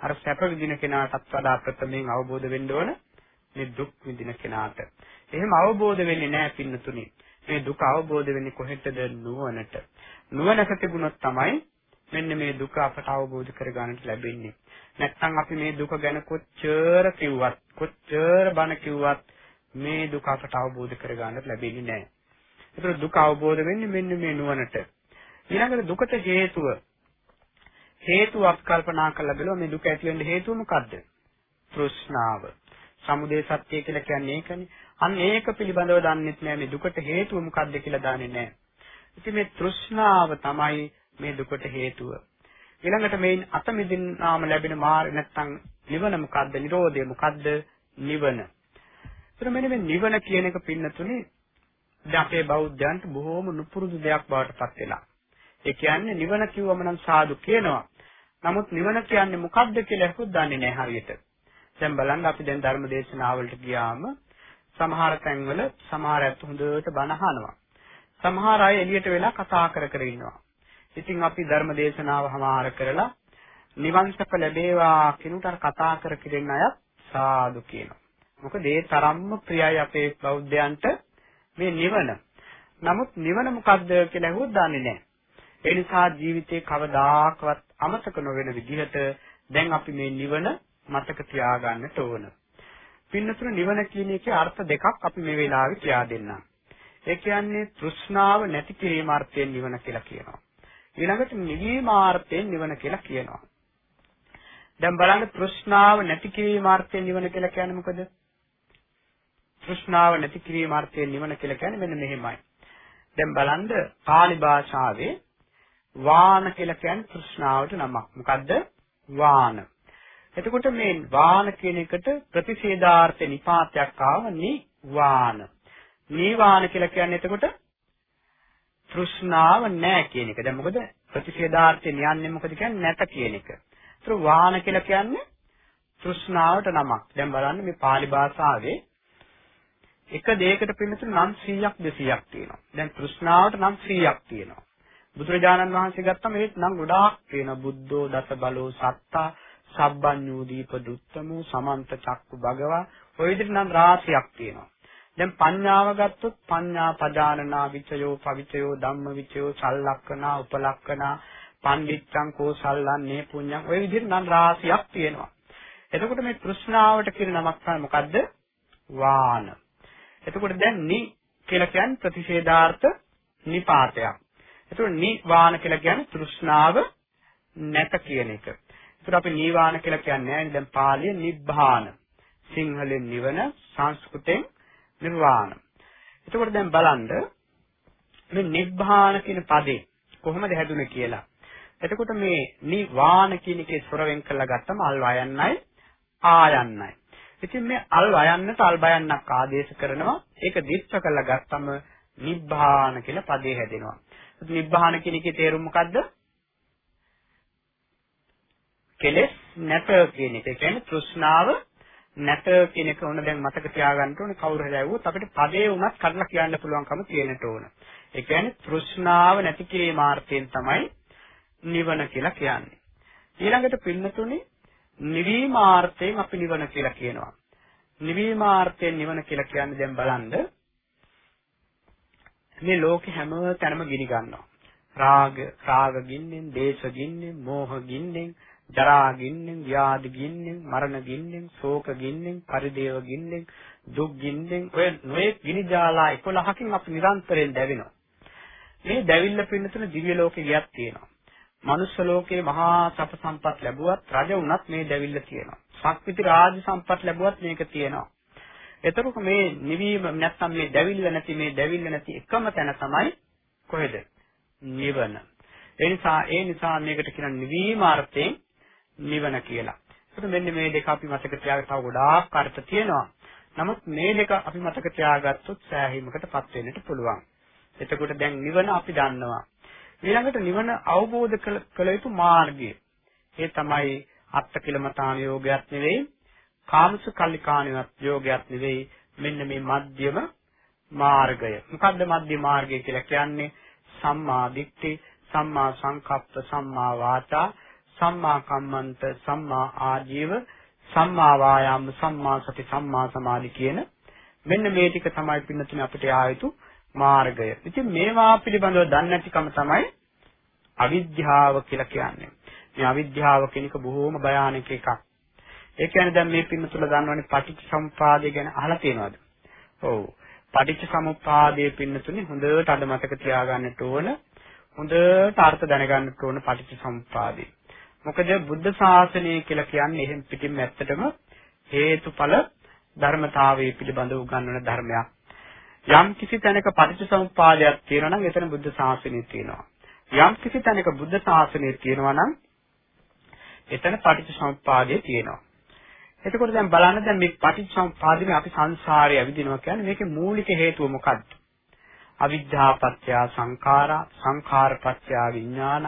අර සැප විඳින කෙනාටත් වඩා ප්‍රථමයෙන් අවබෝධ වෙන්න ඕන මේ දුක් විඳින කෙනාට. එහෙම අවබෝධ වෙන්නේ නැහැ පින්නතුනි. මේ දුක අවබෝධ වෙන්නේ කොහෙටද නුවණට. නුවණක තිබුණොත් තමයි මෙන්න මේ දුක අපට අවබෝධ කරගන්නට ලැබෙන්නේ. නැත්නම් අපි මේ දුක ගැන කොච්චර කිව්වත් කොච්චර බණ කිව්වත් මේ දුක අපට අවබෝධ කරගන්නට ලැබෙන්නේ නැහැ. ඒතර දුක අවබෝධ වෙන්නේ මෙන්න මේ නුවණට. ඊළඟට දුකට හේතුව හේතුවක් කල්පනා කරලා බලුවා මේ දුක ඇති වෙන්න හේතුව මොකද්ද? තෘෂ්ණාව. සමුදය සත්‍ය කියලා කියන්නේ ඒකනේ. අන්න ඒක පිළිබඳව දන්නෙත් නෑ මේ දුකට හේතුව මොකද්ද කියලා දන්නේ නෑ. ඉතින් මේ තෘෂ්ණාව තමයි මේ දුකට හේතුව. ඊළඟට මේ අත මිදින්නාම ලැබෙන මාර්ග නැත්තම් නිවන මොකද්ද? නිරෝධය මොකද්ද? නිවන. ඒතර මෙන්න මේ නිවන කියන එක පින්නතුනේ දැන් අපේ බෞද්ධයන්ට බොහෝම නුපුරුදු දෙයක් බවට පත් වෙලා. ඒ කියන්නේ නිවන කිව්වම නම් සාදු කියනවා. නමුත් නිවන කියන්නේ මොකද්ද කියලා හුත් දන්නේ නැහැ හරියට. දැන් බලන්න අපි දැන් ධර්ම දේශනාවලට ගියාම සමහර තැන්වල සමහර අයත් හොඳට බණ අහනවා. සමහර අය එළියට වෙලා කතා කර කර ඉන්නවා. ඉතින් අපි ධර්ම දේශනාව හමාර කරලා නිවන් සප ලැබේවා කිනුට අර කතා කර කිරෙන අය සාදු කියනවා. මොකද ඒ තරම්ම ප්‍රියයි අපේ බෞද්ධයන්ට මේ නිවන. නමුත් නිවන මොකද්ද කියලා අහුවොත් දන්නේ නැහැ. ඒ නිසා ජීවිතේ කවදාකවත් අමතක නොවන විදිහට දැන් අපි මේ නිවන මතක තියාගන්නට ඕන. පින්නතුන නිවන කියන එකේ අර්ථ දෙකක් අපි මේ වෙලාවේ කියා දෙන්නම්. ඒ කියන්නේ තෘෂ්ණාව නැති කිරීම අර්ථයෙන් නිවන කියලා කියනවා. ඊළඟට නිවීම අර්ථයෙන් නිවන කියලා කියනවා. දැන් බලන්න තෘෂ්ණාව නැති කිරීම අර්ථයෙන් නිවන කියලා කියන්නේ මොකද? තෘෂ්ණාව නැති කිරීම අර්ථයෙන් නිවන කියලා කියන්නේ මෙන්න මෙහෙමයි. දැන් බලන්න පාලි භාෂාවේ වාන කියලා කියන්නේ තෘෂ්ණාවට නමක්. මොකද්ද? වාන. එතකොට මේ වාන කියන එකට ප්‍රතිසේදාර්ථ නිපාතයක් ආව නිවාන. නිවාන කියලා කියන්නේ එතකොට තෘෂ්ණාව නැහැ කියන එක. දැන් මොකද ප්‍රතිසේදාර්ථයෙන් යන්නේ මොකද කියන්නේ නැත කියන එක. ඒතර වාන කියලා කියන්නේ තෘෂ්ණාවට නමක්. දැන් බලන්න මේ pāli භාෂාවේ එක දෙයකට පින්නතුන නම් 100ක් 200ක් තියෙනවා. දැන් තෘෂ්ණාවට නම් 100ක් තියෙනවා. බුදුරජාණන් වහන්සේ ගත්තම ඒත් නම් ගොඩාක් තියෙනවා. බුද්ධෝ දස බලෝ සත්තා සබ්බඤ්ඤූ දීප දුත්තමෝ සමන්ත චක්කු භගවා ඔය විදිහට නම් රාශියක් තියෙනවා. දැන් පඤ්ඤාව ගත්තොත් පඤ්ඤා පජානනා විචයෝ පවිචයෝ ධම්ම විචයෝ සල්ලක්කනා උපලක්කනා පණ්ඩිච්ඡං කෝසල්ලන් නේ පුඤ්ඤං ඔය විදිහට නම් රාශියක් තියෙනවා. එතකොට මේ තෘෂ්ණාවට කියන නමක් තමයි මොකද්ද? වාන. එතකොට දැන් නි කියලා කියන්නේ ප්‍රතිෂේධාර්ථ නිපාතයක්. එතකොට නිවාන කියලා කියන්නේ තෘෂ්ණාව නැත කියන එක. ඒතර අපි නීවාන කියලා කියන්නේ නැහැ දැන් පාලිය නිබ්බාන. සිංහලෙන් නිවන සංස්කෘතෙන් නිර්වාණ. එතකොට දැන් බලන්න මේ නිබ්බාන කියන පදේ කොහොමද හැදුනේ කියලා. එතකොට මේ නිවාන කියන එකේ ස්වර වෙන් කරලා ගත්තම අල් වයන්නයි ආයන්නයි. ඉතින් මේ අල් වයන්නට අල් බයන්නක් ආදේශ කරනවා. ඒක දිස්ස කරලා ගත්තම නිබ්බාන කියලා පදේ හැදෙනවා. නිබ්බාන කියන එකේ තේරුම මොකද්ද? කෙලෙස් නැත කියන එක. ඒ කියන්නේ තෘෂ්ණාව නැත කියන එක ඕන දැන් මතක තියාගන්න ඕනේ කවුරු හරි ඇහුවොත් අපිට පදේ උනත් කඩලා කියන්න පුළුවන්කම තියෙනට ඕන. ඒ කියන්නේ තෘෂ්ණාව නැති කිරීමාර්ථයෙන් තමයි නිවන කියලා කියන්නේ. ඊළඟට පින්නතුනේ නිවීමාර්ථයෙන් අපි නිවන කියලා කියනවා. නිවීමාර්ථයෙන් නිවන කියලා කියන්නේ දැන් බලන්න මේ ලෝකේ හැම තැනම ගිනි ගන්නවා. රාග, රාග ගින්නෙන්, දේශ ගින්නෙන්, මෝහ ගින්නෙන්, ජරා ගින්නෙන්, ව්‍යාධි ගින්නෙන්, මරණ ගින්නෙන්, ශෝක ගින්නෙන්, පරිදේව ගින්නෙන්, දුක් ගින්නෙන් ඔය නොයේ ගිනි ජාලා 11කින් අපි නිරන්තරයෙන් දැවෙනවා. මේ දැවිල්ල පින්නතුන දිව්‍ය ලෝකේ ගියක් තියෙනවා. මනුෂ්‍ය ලෝකේ මහා සප සම්පත් ලැබුවත් රජ වුණත් මේ දැවිල්ල තියෙනවා. ශක්තිති රාජ සම්පත් ලැබුවත් මේක තියෙනවා. එතකොට මේ නිවීම නැත්නම් මේ දැවිල්ල නැති මේ දැවිල්ල නැති එකම තැන තමයි කොහෙද? නිවන. ඒ නිසා ඒ නිසා මේකට කියන නිවීම අර්ථයෙන් නිවන කියලා. ඒකට මෙන්න මේ දෙක අපි මතක තියාගන්න තව ගොඩාක් අර්ථ තියෙනවා. නමුත් මේ දෙක අපි මතක තියාගත්තොත් සෑහීමකටපත් වෙන්නට පුළුවන්. එතකොට දැන් නිවන අපි දන්නවා. ඊළඟට නිවන අවබෝධ කළ යුතු මාර්ගය. ඒ තමයි අත්තිකිලමතාන යෝගයක් නෙවෙයි, කාමස කල්ලිකාණියත් යෝගයක් නෙවෙයි. මෙන්න මේ මධ්‍යම මාර්ගය. මොකද්ද මධ්‍ය මාර්ගය කියලා කියන්නේ? සම්මා දිට්ඨි, සම්මා සංකප්ප, සම්මා වාචා, සම්මා කම්මන්ත, සම්මා ආජීව, සම්මා වායාම, සම්මා සති, සම්මා සමාධි කියන මෙන්න මේ ටික තමයි පින්නතුනේ අපිට ආයතු මාර්ගය. ඉතින් මේවා පිළිබඳව දන්නේ නැතිකම තමයි අවිද්‍යාව කියලා කියන්නේ. මේ අවිද්‍යාව කියන එක බොහොම භයානක එකක්. ඒ කියන්නේ දැන් මේ පින්න තුල දන්නවනේ පටිච්චසමුපාදය ගැන අහලා තියෙනවද? ඔව්. පටිච්චසමුපාදයේ පින්න තුනේ හොඳට අද මතක තියාගන්නට ඕන. හොඳට අර්ථ දැනගන්නට ඕන පටිච්චසමුපාදේ. මොකද බුද්ධ ශාසනය කියලා කියන්නේ එහෙම් පිටින්ම ඇත්තටම හේතුඵල ධර්මතාවයේ පිළිබඳව උගන්වන ධර්මයක්. යම් කිසි තැනක පටිච්චසමුපාදයක් තියෙනවා නම් එතන බුද්ධ ශාසනය තියෙනවා. යම් කිසි තැනක බුද්ධ ශාසනය තියෙනවා නම් එතන පටිච්චසමුපාදය තියෙනවා. එතකොට දැන් බලන්න දැන් මේ පටිච්චසමුපාදනේ අපි සංසාරේ ඇවිදිනවා කියන්නේ මේකේ මූලික හේතුව මොකක්ද? අවිද්‍යාපත්‍ය සංඛාරා සංඛාරපත්‍ය විඥානං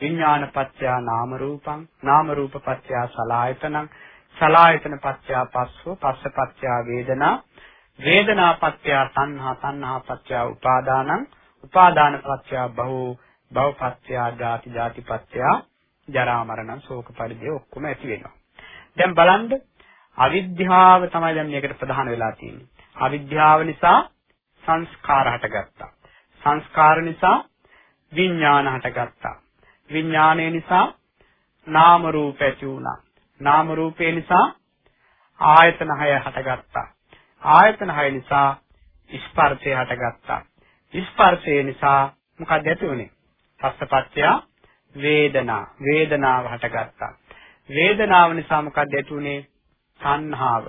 විඥානපත්‍ය නාම රූපං නාම රූපපත්‍ය සලායතනං සලායතන පත්‍ය පස්සෝ පස්සපත්‍ය වේදනා වේදනාපත්‍ය තණ්හා තණ්හාපත්‍ය උපාදානං උපාදානපත්‍ය බහෝ භවපත්‍ය ජාති ජාතිපත්‍ය ජරා මරණ ශෝක පරිදේ ඔක්කොම ඇති වෙනවා. දැන් බලන්න අවිද්‍යාව තමයි දැන් මේකට ප්‍රධාන වෙලා තියෙන්නේ. අවිද්‍යාව නිසා සංස්කාර හටගත්තා. සංස්කාර නිසා විඥාන හටගත්තා. විඥානය නිසා නාම රූප ඇති වුණා. නාම රූපේ නිසා ආයතන හය හටගත්තා. ආයතන හය නිසා ස්පර්ශය හටගත්තා. ස්පර්ශය නිසා මොකක්ද ඇති වුනේ? පස්සපච්චය වේදනා. වේදනාව හටගත්තා. වේදනාව නිසා මොකක්ද ඇති වුනේ? තණ්හාව.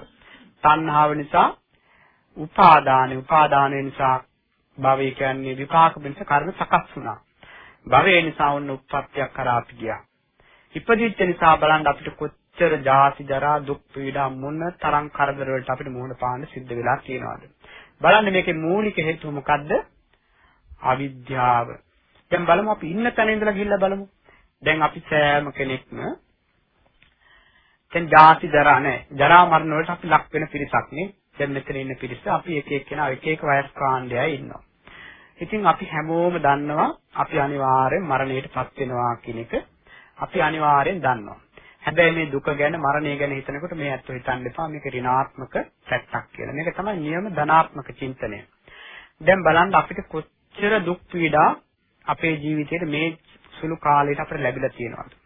තණ්හාව නිසා උපාදානෙ උපාදානය නිසා භවය කියන්නේ විපාක වෙනස කර්ම සකස් වුණා. භවය නිසා වුණ උත්පත්තියක් කරා අපි ගියා. ඉපදිච්ච නිසා බලන්න අපිට කොච්චර ජාති ජරා දුක් පීඩා මොන තරම් කරදර වලට අපිට මුහුණ පාන්න සිද්ධ වෙලා තියෙනවද? බලන්න මේකේ මූලික හේතුව මොකද්ද? අවිද්‍යාව. දැන් බලමු අපි ඉන්න තැන ඉඳලා ගිහිල්ලා බලමු. දැන් අපි සෑම කෙනෙක්ම දැන් ජාති ජරා නැහැ. ජරා මරණ වලට අපි ලක් වෙන පිරිසක් නේ. දැන් මෙතන ඉන්න පිරිස අපි එක එක්කෙනා එක එක වයස් කාණ්ඩයයි ඉන්නවා. ඉතින් අපි හැමෝම දන්නවා අපි අනිවාර්යෙන් මරණයටපත් වෙනවා කියන එක අපි අනිවාර්යෙන් දන්නවා. හැබැයි මේ දුක ගැන මරණය ගැන හිතනකොට මේ ඇත්ත හිතන්න එපා මේක ඍණාත්මක පැත්තක් කියලා. මේක තමයි නියම ධනාත්මක චින්තනය. දැන් බලන්න අපිට කොච්චර දුක් පීඩා අපේ ජීවිතේට මේ සුළු කාලයට අපිට ලැබිලා තියෙනවද?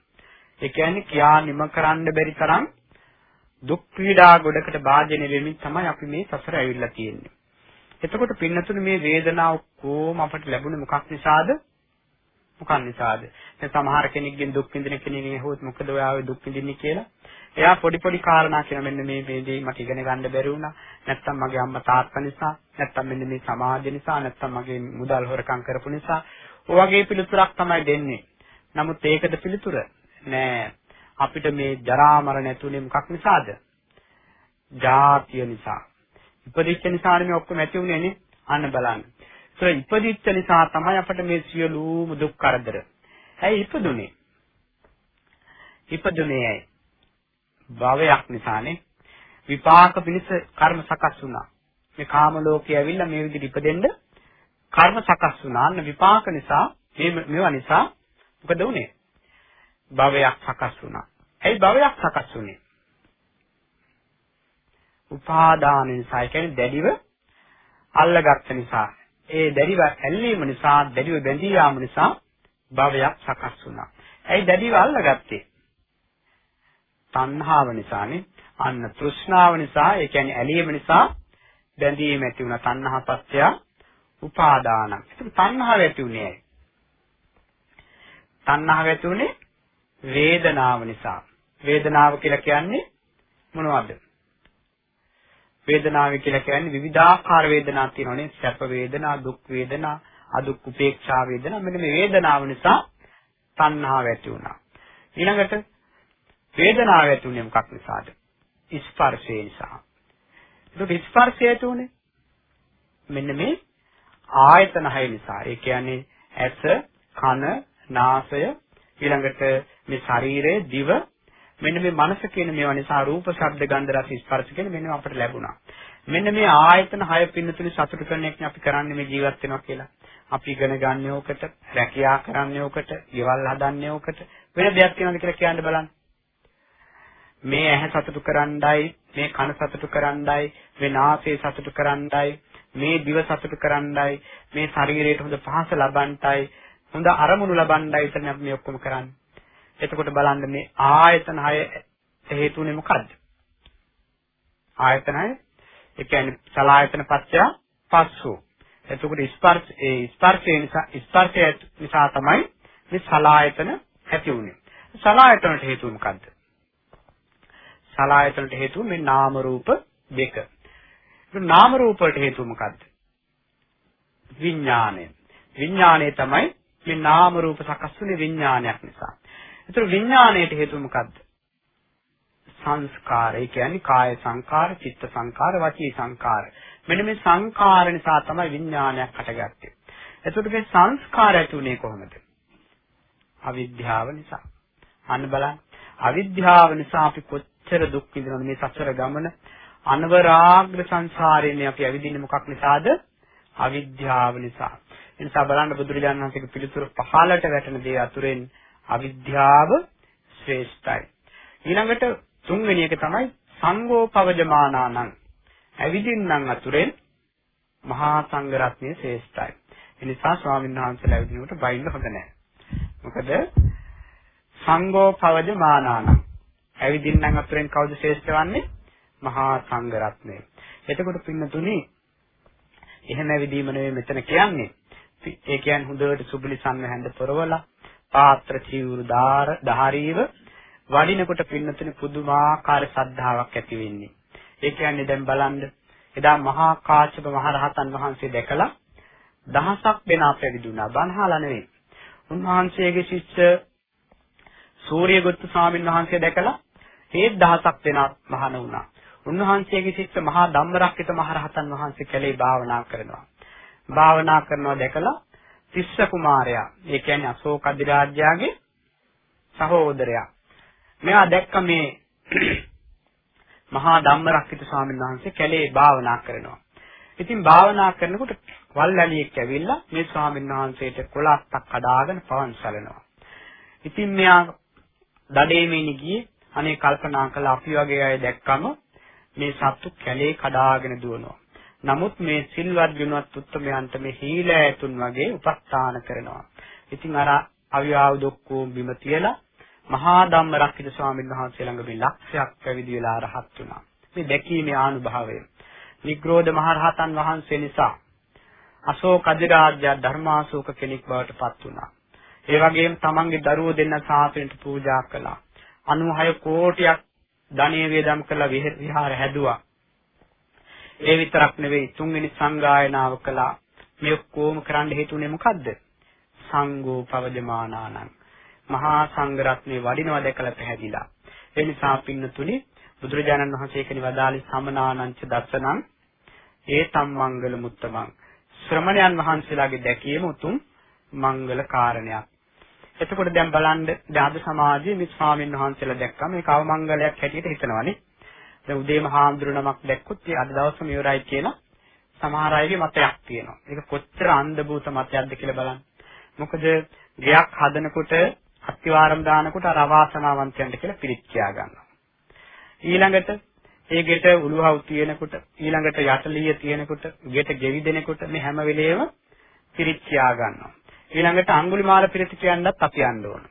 ඒ කියන්නේ කියා නිම කරන්න බැරි තරම් දුක් පීඩා ගොඩකට භාජනය වෙමින් තමයි අපි මේ සසර ඇවිල්ලා තියෙන්නේ. එතකොට පින්නතුනේ මේ වේදනාව කොහොම අපට ලැබුණේ මොකක් නිසාද? මොකක් නිසාද? දැන් සමහර කෙනෙක්ගෙන් දුක් විඳින කෙනෙක්ගෙන් ඇහුවොත් මොකද ඔයාව දුක් විඳින්නේ කියලා. එයා පොඩි පොඩි කාරණා කියන මෙන්න මේ මේ දේ මට ඉගෙන ගන්න බැරි වුණා. නැත්තම් මගේ අම්මා තාත්තා නිසා, නැත්තම් මෙන්න මේ සමාජය නිසා, නැත්තම් මගේ මුදල් හොරකම් කරපු නිසා. ඔය වගේ පිළිතුරක් තමයි දෙන්නේ. නමුත් ඒකද පිළිතුර? නෑ. අපිට මේ ජරා මරණ ඇතුලේ මොකක් නිසාද? ජාතිය නිසා. ඉපදිච්ච නිසානේ මේ ඔක්කොම ඇති උනේ නේ. අන්න බලන්න. ඒක ඉපදිච්ච නිසා තමයි අපිට මේ සියලුම දුක් කරදර. ඇයි ඉපදුනේ? ඉපදුනේ ඇයි? භවයක් නිසානේ. විපාක පිණිස කර්ම සකස් වුණා. මේ කාම ලෝකයේ ඇවිල්ලා මේ විදිහට ඉපදෙන්න කර්ම සකස් වුණා. අන්න විපාක නිසා මේ මේවා නිසා මොකද වුනේ? භවයක් සකස් වුණා. ඇයි භවයක් සකස් වුනේ? උපාදාන නිසා, ඒ කියන්නේ දැඩිව අල්ලගත්ත නිසා. ඒ දැඩිව ඇල්ලීම නිසා, දැඩිව බැඳී යාම නිසා භවයක් සකස් වුණා. ඇයි දැඩිව අල්ලගත්තේ? තණ්හාව නිසානේ. අන්න තෘෂ්ණාව නිසා, ඒ කියන්නේ ඇලීම නිසා බැඳීම ඇති වුණා. තණ්හාපත්‍ය උපාදාන. ඒක තණ්හාව ඇති උනේ ඇයි? තණ්හාව ඇති උනේ වේදනාව නිසා. වේදනාව කියලා කියන්නේ මොනවද? වේදනාව කියලා කියන්නේ විවිධාකාර වේදනා තියෙනවානේ. සැප වේදනා, දුක් වේදනා, අදුක් උපේක්ෂා වේදනා. මෙන්න මේ වේදනාව නිසා තණ්හාව ඇති වුණා. ඊළඟට වේදනාව ඇති වුණේ මොකක් නිසාද? ස්පර්ශය නිසා. ඒක ස්පර්ශය ඇති උනේ මෙන්න මේ ආයතන හය නිසා. ඒ කියන්නේ ඇස, කන, නාසය, ඊළඟට මේ ශරීරය, දිව මෙන්න මේ මනස කියන මේවා නිසා රූප, ශබ්ද, ගන්ධ, රස, ස්පර්ශ කියන මෙන්න අපට ලැබුණා. මෙන්න මේ ආයතන හය පින්නතුනි සතුට කරන එක අපි කරන්නේ මේ ජීවත් වෙනවා කියලා. අපි ඉගෙන ගන්න ඕකට, රැකියා කරන්න ඕකට, ieval හදන්න ඕකට වෙන දෙයක් කියනවාද කියලා කියන්න බලන්න. මේ ඇහැ සතුටු කරන්නයි, මේ කන සතුටු කරන්නයි, මේ නාසය සතුටු කරන්නයි, මේ දිව සතුටු කරන්නයි, මේ ශරීරයට හොඳ පහස ලබන්නයි, හොඳ අරමුණු ලබන්නයි විතරනේ අපි මේ ඔක්කොම කරන්නේ. එතකොට බලන්න මේ ආයතන හය හේතුනේ මොකද්ද? ආයතන හය ඒ කියන්නේ සලායතන පත්‍ය පස්සු. එතකොට ස්පර්ශ ඒ ස්පර්ශය නිසා ස්පර්ශය නිසා තමයි මේ සලායතන ඇති වුනේ. සලායතනට හේතුව මොකද්ද? සලායතනට හේතුව මේ නාම රූප දෙක. ඒ නාම රූප වලට හේතුව මොකද්ද? විඥාණය. විඥාණය තමයි මේ නාම රූප සකස් වුනේ විඥානයක් නිසා. ඒතර විඥාණයට හේතුව මොකද්ද? සංස්කාර. ඒ කියන්නේ කාය සංකාර, චිත්ත සංකාර, වචී සංකාර. මෙන්න මේ සංකාර නිසා තමයි විඥානයක් හටගත්තේ. එතකොට මේ සංස්කාර ඇතුනේ කොහොමද? අවිද්‍යාව නිසා. අන්න බලන්න. අවිද්‍යාව නිසා අපි කොච්චර දුක් විඳිනවද මේ සසර ගමන අනවරාග්‍ර සංසාරයෙන් අපි ඇවිදින්නේ මොකක් නිසාද? අවිද්‍යාව නිසා. ඒ නිසා බලන්න බුදුරජාණන් වහන්සේගේ පිළිතුර පහලට වැටෙන දේ අතුරෙන් අවිද්‍යාව ශ්‍රේෂ්ඨයි. ඊළඟට තුන්වෙනි එක තමයි සංගෝපවජමානානං. ඇවිදින්නම් අතුරෙන් මහා සංඝරත්නය ශ්‍රේෂ්ඨයි. ඒ නිසා ස්වාමීන් වහන්සේලා ඇවිදිනකොට බයින්න හොඳ නැහැ. මොකද සංගෝපවජමානානං. ඇවිදින්නම් අතුරෙන් කවුද ශ්‍රේෂ්ඨ වන්නේ? මහා සංඝරත්නය. එතකොට පින්නතුනි එහෙම ඇවිදීම නෙවෙයි මෙතන කියන්නේ. ඒ කියන්නේ හොඳට සුබිලි සංවැහෙන්ද පොරවලා පාත්‍ර චීවුරු දාර දහරීව වඩිනකොට පින්නතුනේ පුදුමාකාර ශ්‍රද්ධාවක් ඇති වෙන්නේ. ඒ කියන්නේ දැන් බලන්න එදා මහා කාශ්‍යප මහරහතන් වහන්සේ දැකලා දහසක් දෙනා පැවිදුණා. බණහලා නෙවෙයි. උන්වහන්සේගේ ශිෂ්‍ය සූර්යගොත්තු ස්වාමීන් වහන්සේ දැකලා ඒ දහසක් දෙනා මහාන වුණා. උන්වහන්සේගේ ශිෂ්‍ය මහා ධම්මරක්කිත මහරහතන් වහන්සේ කැලේ භාවනා කරනවා. භාවනා කරනවා දැකලා තිස්ස කුමාරයා, ඒ කියන්නේ අශෝක අධිරාජ්‍යයාගේ සහෝදරයා. මෙයා දැක්ක මේ මහා ධම්මරක්කිත ස්වාමීන් වහන්සේ කැලේ භාවනා කරනවා. ඉතින් භාවනා කරනකොට වල්ලැලියෙක් ඇවිල්ලා මේ ස්වාමීන් වහන්සේට කොලත්තක් කඩාගෙන පවන් සලනවා. ඉතින් මෙයා දඩේමේනි ගියේ අනේ කල්පනා කළා අපි වගේ අය දැක්කම මේ සත්තු කැලේ කඩාගෙන දුවනවා. නමුත් මේ සිල්වත් ගුණවත් උත්තමයන්ට මේ හීල ඇතුන් වගේ උපස්ථාන කරනවා. ඉතින් අර අවියාව දොක්කෝ බිම තියලා මහා ධම්ම රක්කිත ස්වාමීන් වහන්සේ ළඟ මේ ලක්ෂයක් පැවිදි වෙලා රහත් වුණා. මේ දැකීමේ ආනුභාවය. නිග්‍රෝධ මහරහතන් වහන්සේ නිසා අශෝක අධිරාජ්‍ය ධර්මාශෝක කෙනෙක් බවට පත් වුණා. ඒ වගේම තමන්ගේ දරුවෝ දෙන්න සාසනයට පූජා කළා. 96 කෝටියක් ධනෙ වේදම් කළා විහාර හැදුවා. ඒ විතරක් නෙවෙයි තුන්වෙනි සංගායනාව කළා. මේ ඔක්කොම කරන්න හේතුනේ මොකද්ද? සංඝෝ පවදමානානං. මහා සංඝ රත්නේ වඩිනවා දැකලා පැහැදිලා. ඒ නිසා පින්නතුනි බුදුරජාණන් වහන්සේ කෙනි වදාළි සමනානංච දස්සනං ඒතම් මංගල මුත්තමං. ශ්‍රමණයන් වහන්සේලාගේ දැකීම උතුම් මංගල කාරණයක්. එතකොට දැන් බලන්න දැන් අද සමාජයේ මේ ස්වාමීන් වහන්සේලා දැක්කම මේක අවමංගලයක් හැටියට හිතනවානේ. දැන් උදේම හාමුදුරු නමක් දැක්කොත් ඒ අද දවසම ඉවරයි කියලා සමහර අයගේ මතයක් තියෙනවා. ඒක කොච්චර අන්ධ භූත මතයක්ද කියලා බලන්න. මොකද ගයක් හදනකොට අත්තිවාරම් දානකොට අර අවාසනාවන්තයන්ට කියලා පිළිත් කියා ගන්නවා. ඊළඟට ඒ ගෙට උළුහව් තියෙනකොට ඊළඟට යටලිය තියෙනකොට ගෙට ගෙවි දෙනකොට මේ හැම වෙලේම පිළිත් කියා ගන්නවා. ඊළඟට අඟුලිමාල පිරිත කියන්නත් අපි යන්න ඕන.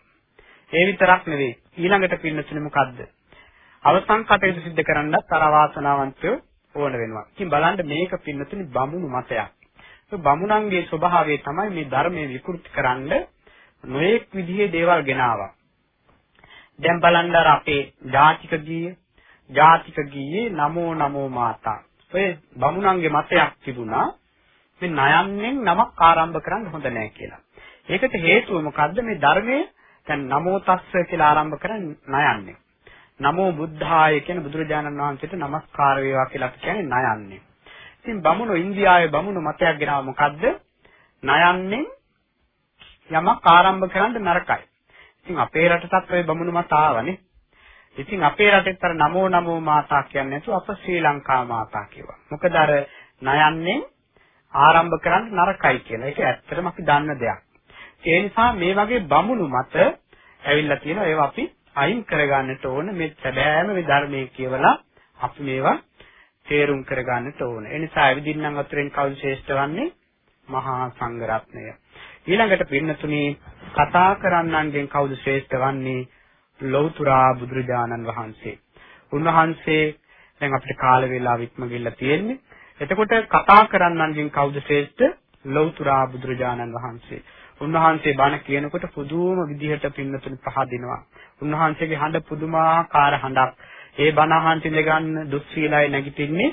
ඒ විතරක් නෙවෙයි. ඊළඟට පින්නතුනේ මොකද්ද? අවසන් කටයුතු සිද්ධ කරන්නත් අර වාසනාවන්තයෝ ඕන වෙනවා. ඉතින් බලන්න මේක පින්නතුනේ බමුණු මතයක්. ඒ බමුණන්ගේ ස්වභාවය තමයි මේ ධර්මයේ විකෘති කරන්න නොඑක් විදිහේ දේවල් ගෙනාවා. දැන් බලන්න අර අපේ ජාතික ගීය, ජාතික ගීයේ නමෝ නමෝ මාතා. ඔය බමුණන්ගේ මතයක් තිබුණා. මේ නයන්නෙන් නමක් ආරම්භ කරන්න හොඳ නැහැ කියලා. ඒකට හේතුව මොකද්ද මේ ධර්මයේ දැන් නමෝ තස්ස කියලා ආරම්භ කරන්නේ නයන්නේ. නමෝ බුද්ධාය කියන බුදුරජාණන් වහන්සේට নমස්කාර වේවා කියලා අපි කියන්නේ නයන්නේ. ඉතින් බමුණු ඉන්දියාවේ බමුණු මතයක් ගෙනාව මොකද්ද? නයන්නේ යමක් ආරම්භ කරන්න නරකයි. ඉතින් අපේ රටටත් ওই බමුණු මත ආවනේ. ඉතින් අපේ රටෙත් අර නමෝ නමෝ මාතා කියන්නේ නැතුව අප ශ්‍රී ලංකා මාතා කියවා. මොකද අර නයන්නේ ආරම්භ කරන්න නරකයි කියලා. ඒක ඇත්තටම අපි දන්න දෙයක්. ඒ නිසා මේ වගේ බමුණු මත ඇවිල්ලා තියෙනවා ඒවා අපි අයින් කරගන්නට ඕන මේ සැබෑම මේ ධර්මයේ කියවලා අපි මේවා තේරුම් කරගන්නට ඕන. ඒ නිසා ඇවිදින්නම් අතුරෙන් කවුද ශ්‍රේෂ්ඨ වන්නේ? මහා සංඝරත්නය. ඊළඟට පින්නතුනි කතා කරන්නන්ගෙන් කවුද ශ්‍රේෂ්ඨ වන්නේ? ලෞතුරා බුදුරජාණන් වහන්සේ. උන්වහන්සේ දැන් අපිට කාල වේලාව ඉක්ම ගිල්ලා තියෙන්නේ. එතකොට කතා කරන්නන්ගෙන් කවුද ශ්‍රේෂ්ඨ? ලෞතුරා බුදුරජාණන් වහන්සේ. උන්වහන්සේ බණ කියනකොට පුදුම විදිහට පින්නතුනි පහදිනවා. උන්වහන්සේගේ හඬ පුදුමාකාර හඬක්. ඒ බණ අහන්ට ඉඳ ගන්න දුස්සීලයි නැගිටින්නේ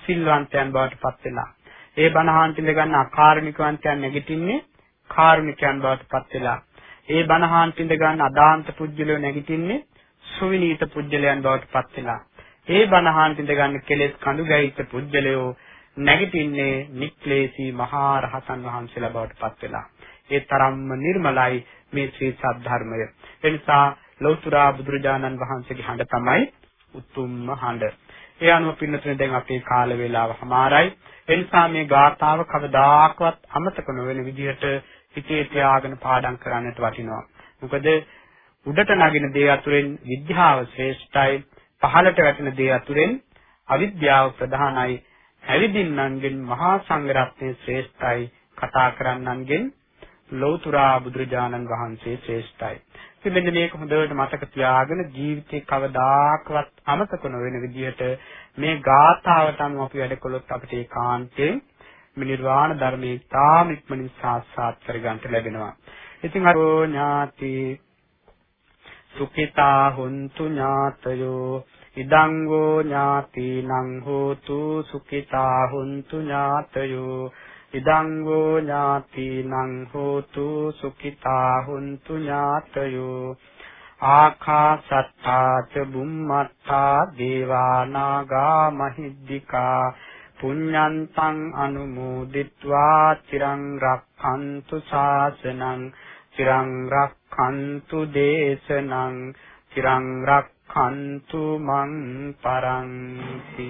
සිල්වන්තයන් බවට පත් වෙලා. ඒ බණ අහන්ට ඉඳ ගන්න අකාරුණිකවන්තයන් නැගිටින්නේ කාරුණිකයන් බවට පත් වෙලා. ඒ බණ අහන්ට ඉඳ ගන්න අදාන්ත පුජ්‍යලෝ නැගිටින්නේ සුවිනීත පුජ්‍යලයන් බවට පත් වෙලා. ඒ බණ අහන්ට ඉඳ ගන්න කෙලෙස් කඳු ගැහිච්ච පුජ්‍යලයෝ නැගිටින්නේ නික්ලේශී මහා රහතන් වහන්සේලා බවට පත් වෙලා. ඒ තරම්ම නිර්මලයි මේ ශ්‍රී සද්ධර්මය. එනිසා ලෞතර බුදුරජාණන් වහන්සේගේ හඬ තමයි උතුම්ම හඬ. ඒ අනුව පින්නතුනේ දැන් අපේ කාල වේලාව හමාරයි. එනිසා මේ ගාථාව කවදාකවත් අමතක නොවන විදිහට හිතේ තියාගෙන පාඩම් කරන්නට වටිනවා. මොකද උඩට නගින දේ අතුරෙන් විද්‍යාව ශ්‍රේෂ්ඨයි. පහළට වැටෙන දේ අතුරෙන් අවිද්‍යාව ප්‍රධානයි. ඇවිදින්නන්ගෙන් මහා සංඝරත්නය ශ්‍රේෂ්ඨයි. කතා කරන්නන්ගෙන් ලෞතුරා බුදුරජාණන් වහන්සේ ශ්‍රේෂ්ඨයි. ඉතින් මෙන්න මේක හොඳට මතක තියාගෙන ජීවිතේ කවදාකවත් අමතක නොවන විදිහට මේ ගාථාවට අනුව අපි වැඩ කළොත් අපිට ඒකාන්තයෙන් මේ නිර්වාණ ධර්මයේ තාම ඉක්මනින් සාක්ෂාත් කරගන්න ලැබෙනවා. ඉතින් අරෝ ඥාති සුඛිතා හුන්තු ඥාතයෝ ඉදං වූ ඥාතිනං හෝතු සුඛිතා හුන්තු ඥාතයෝ ඉදං වූ ඥාතිනං හෝතු සුඛිතා හුන්තු ඥාතයෝ ආකාසත්තා ච බුම්මත්තා දේවානාගා මහිද්దికා පුඤ්ඤන්තං අනුමෝදිත්වා චිරං රක්ඛන්තු ශාසනං චිරං රක්ඛන්තු දේශනං චිරං රක්ඛන්තු මං පරන්ති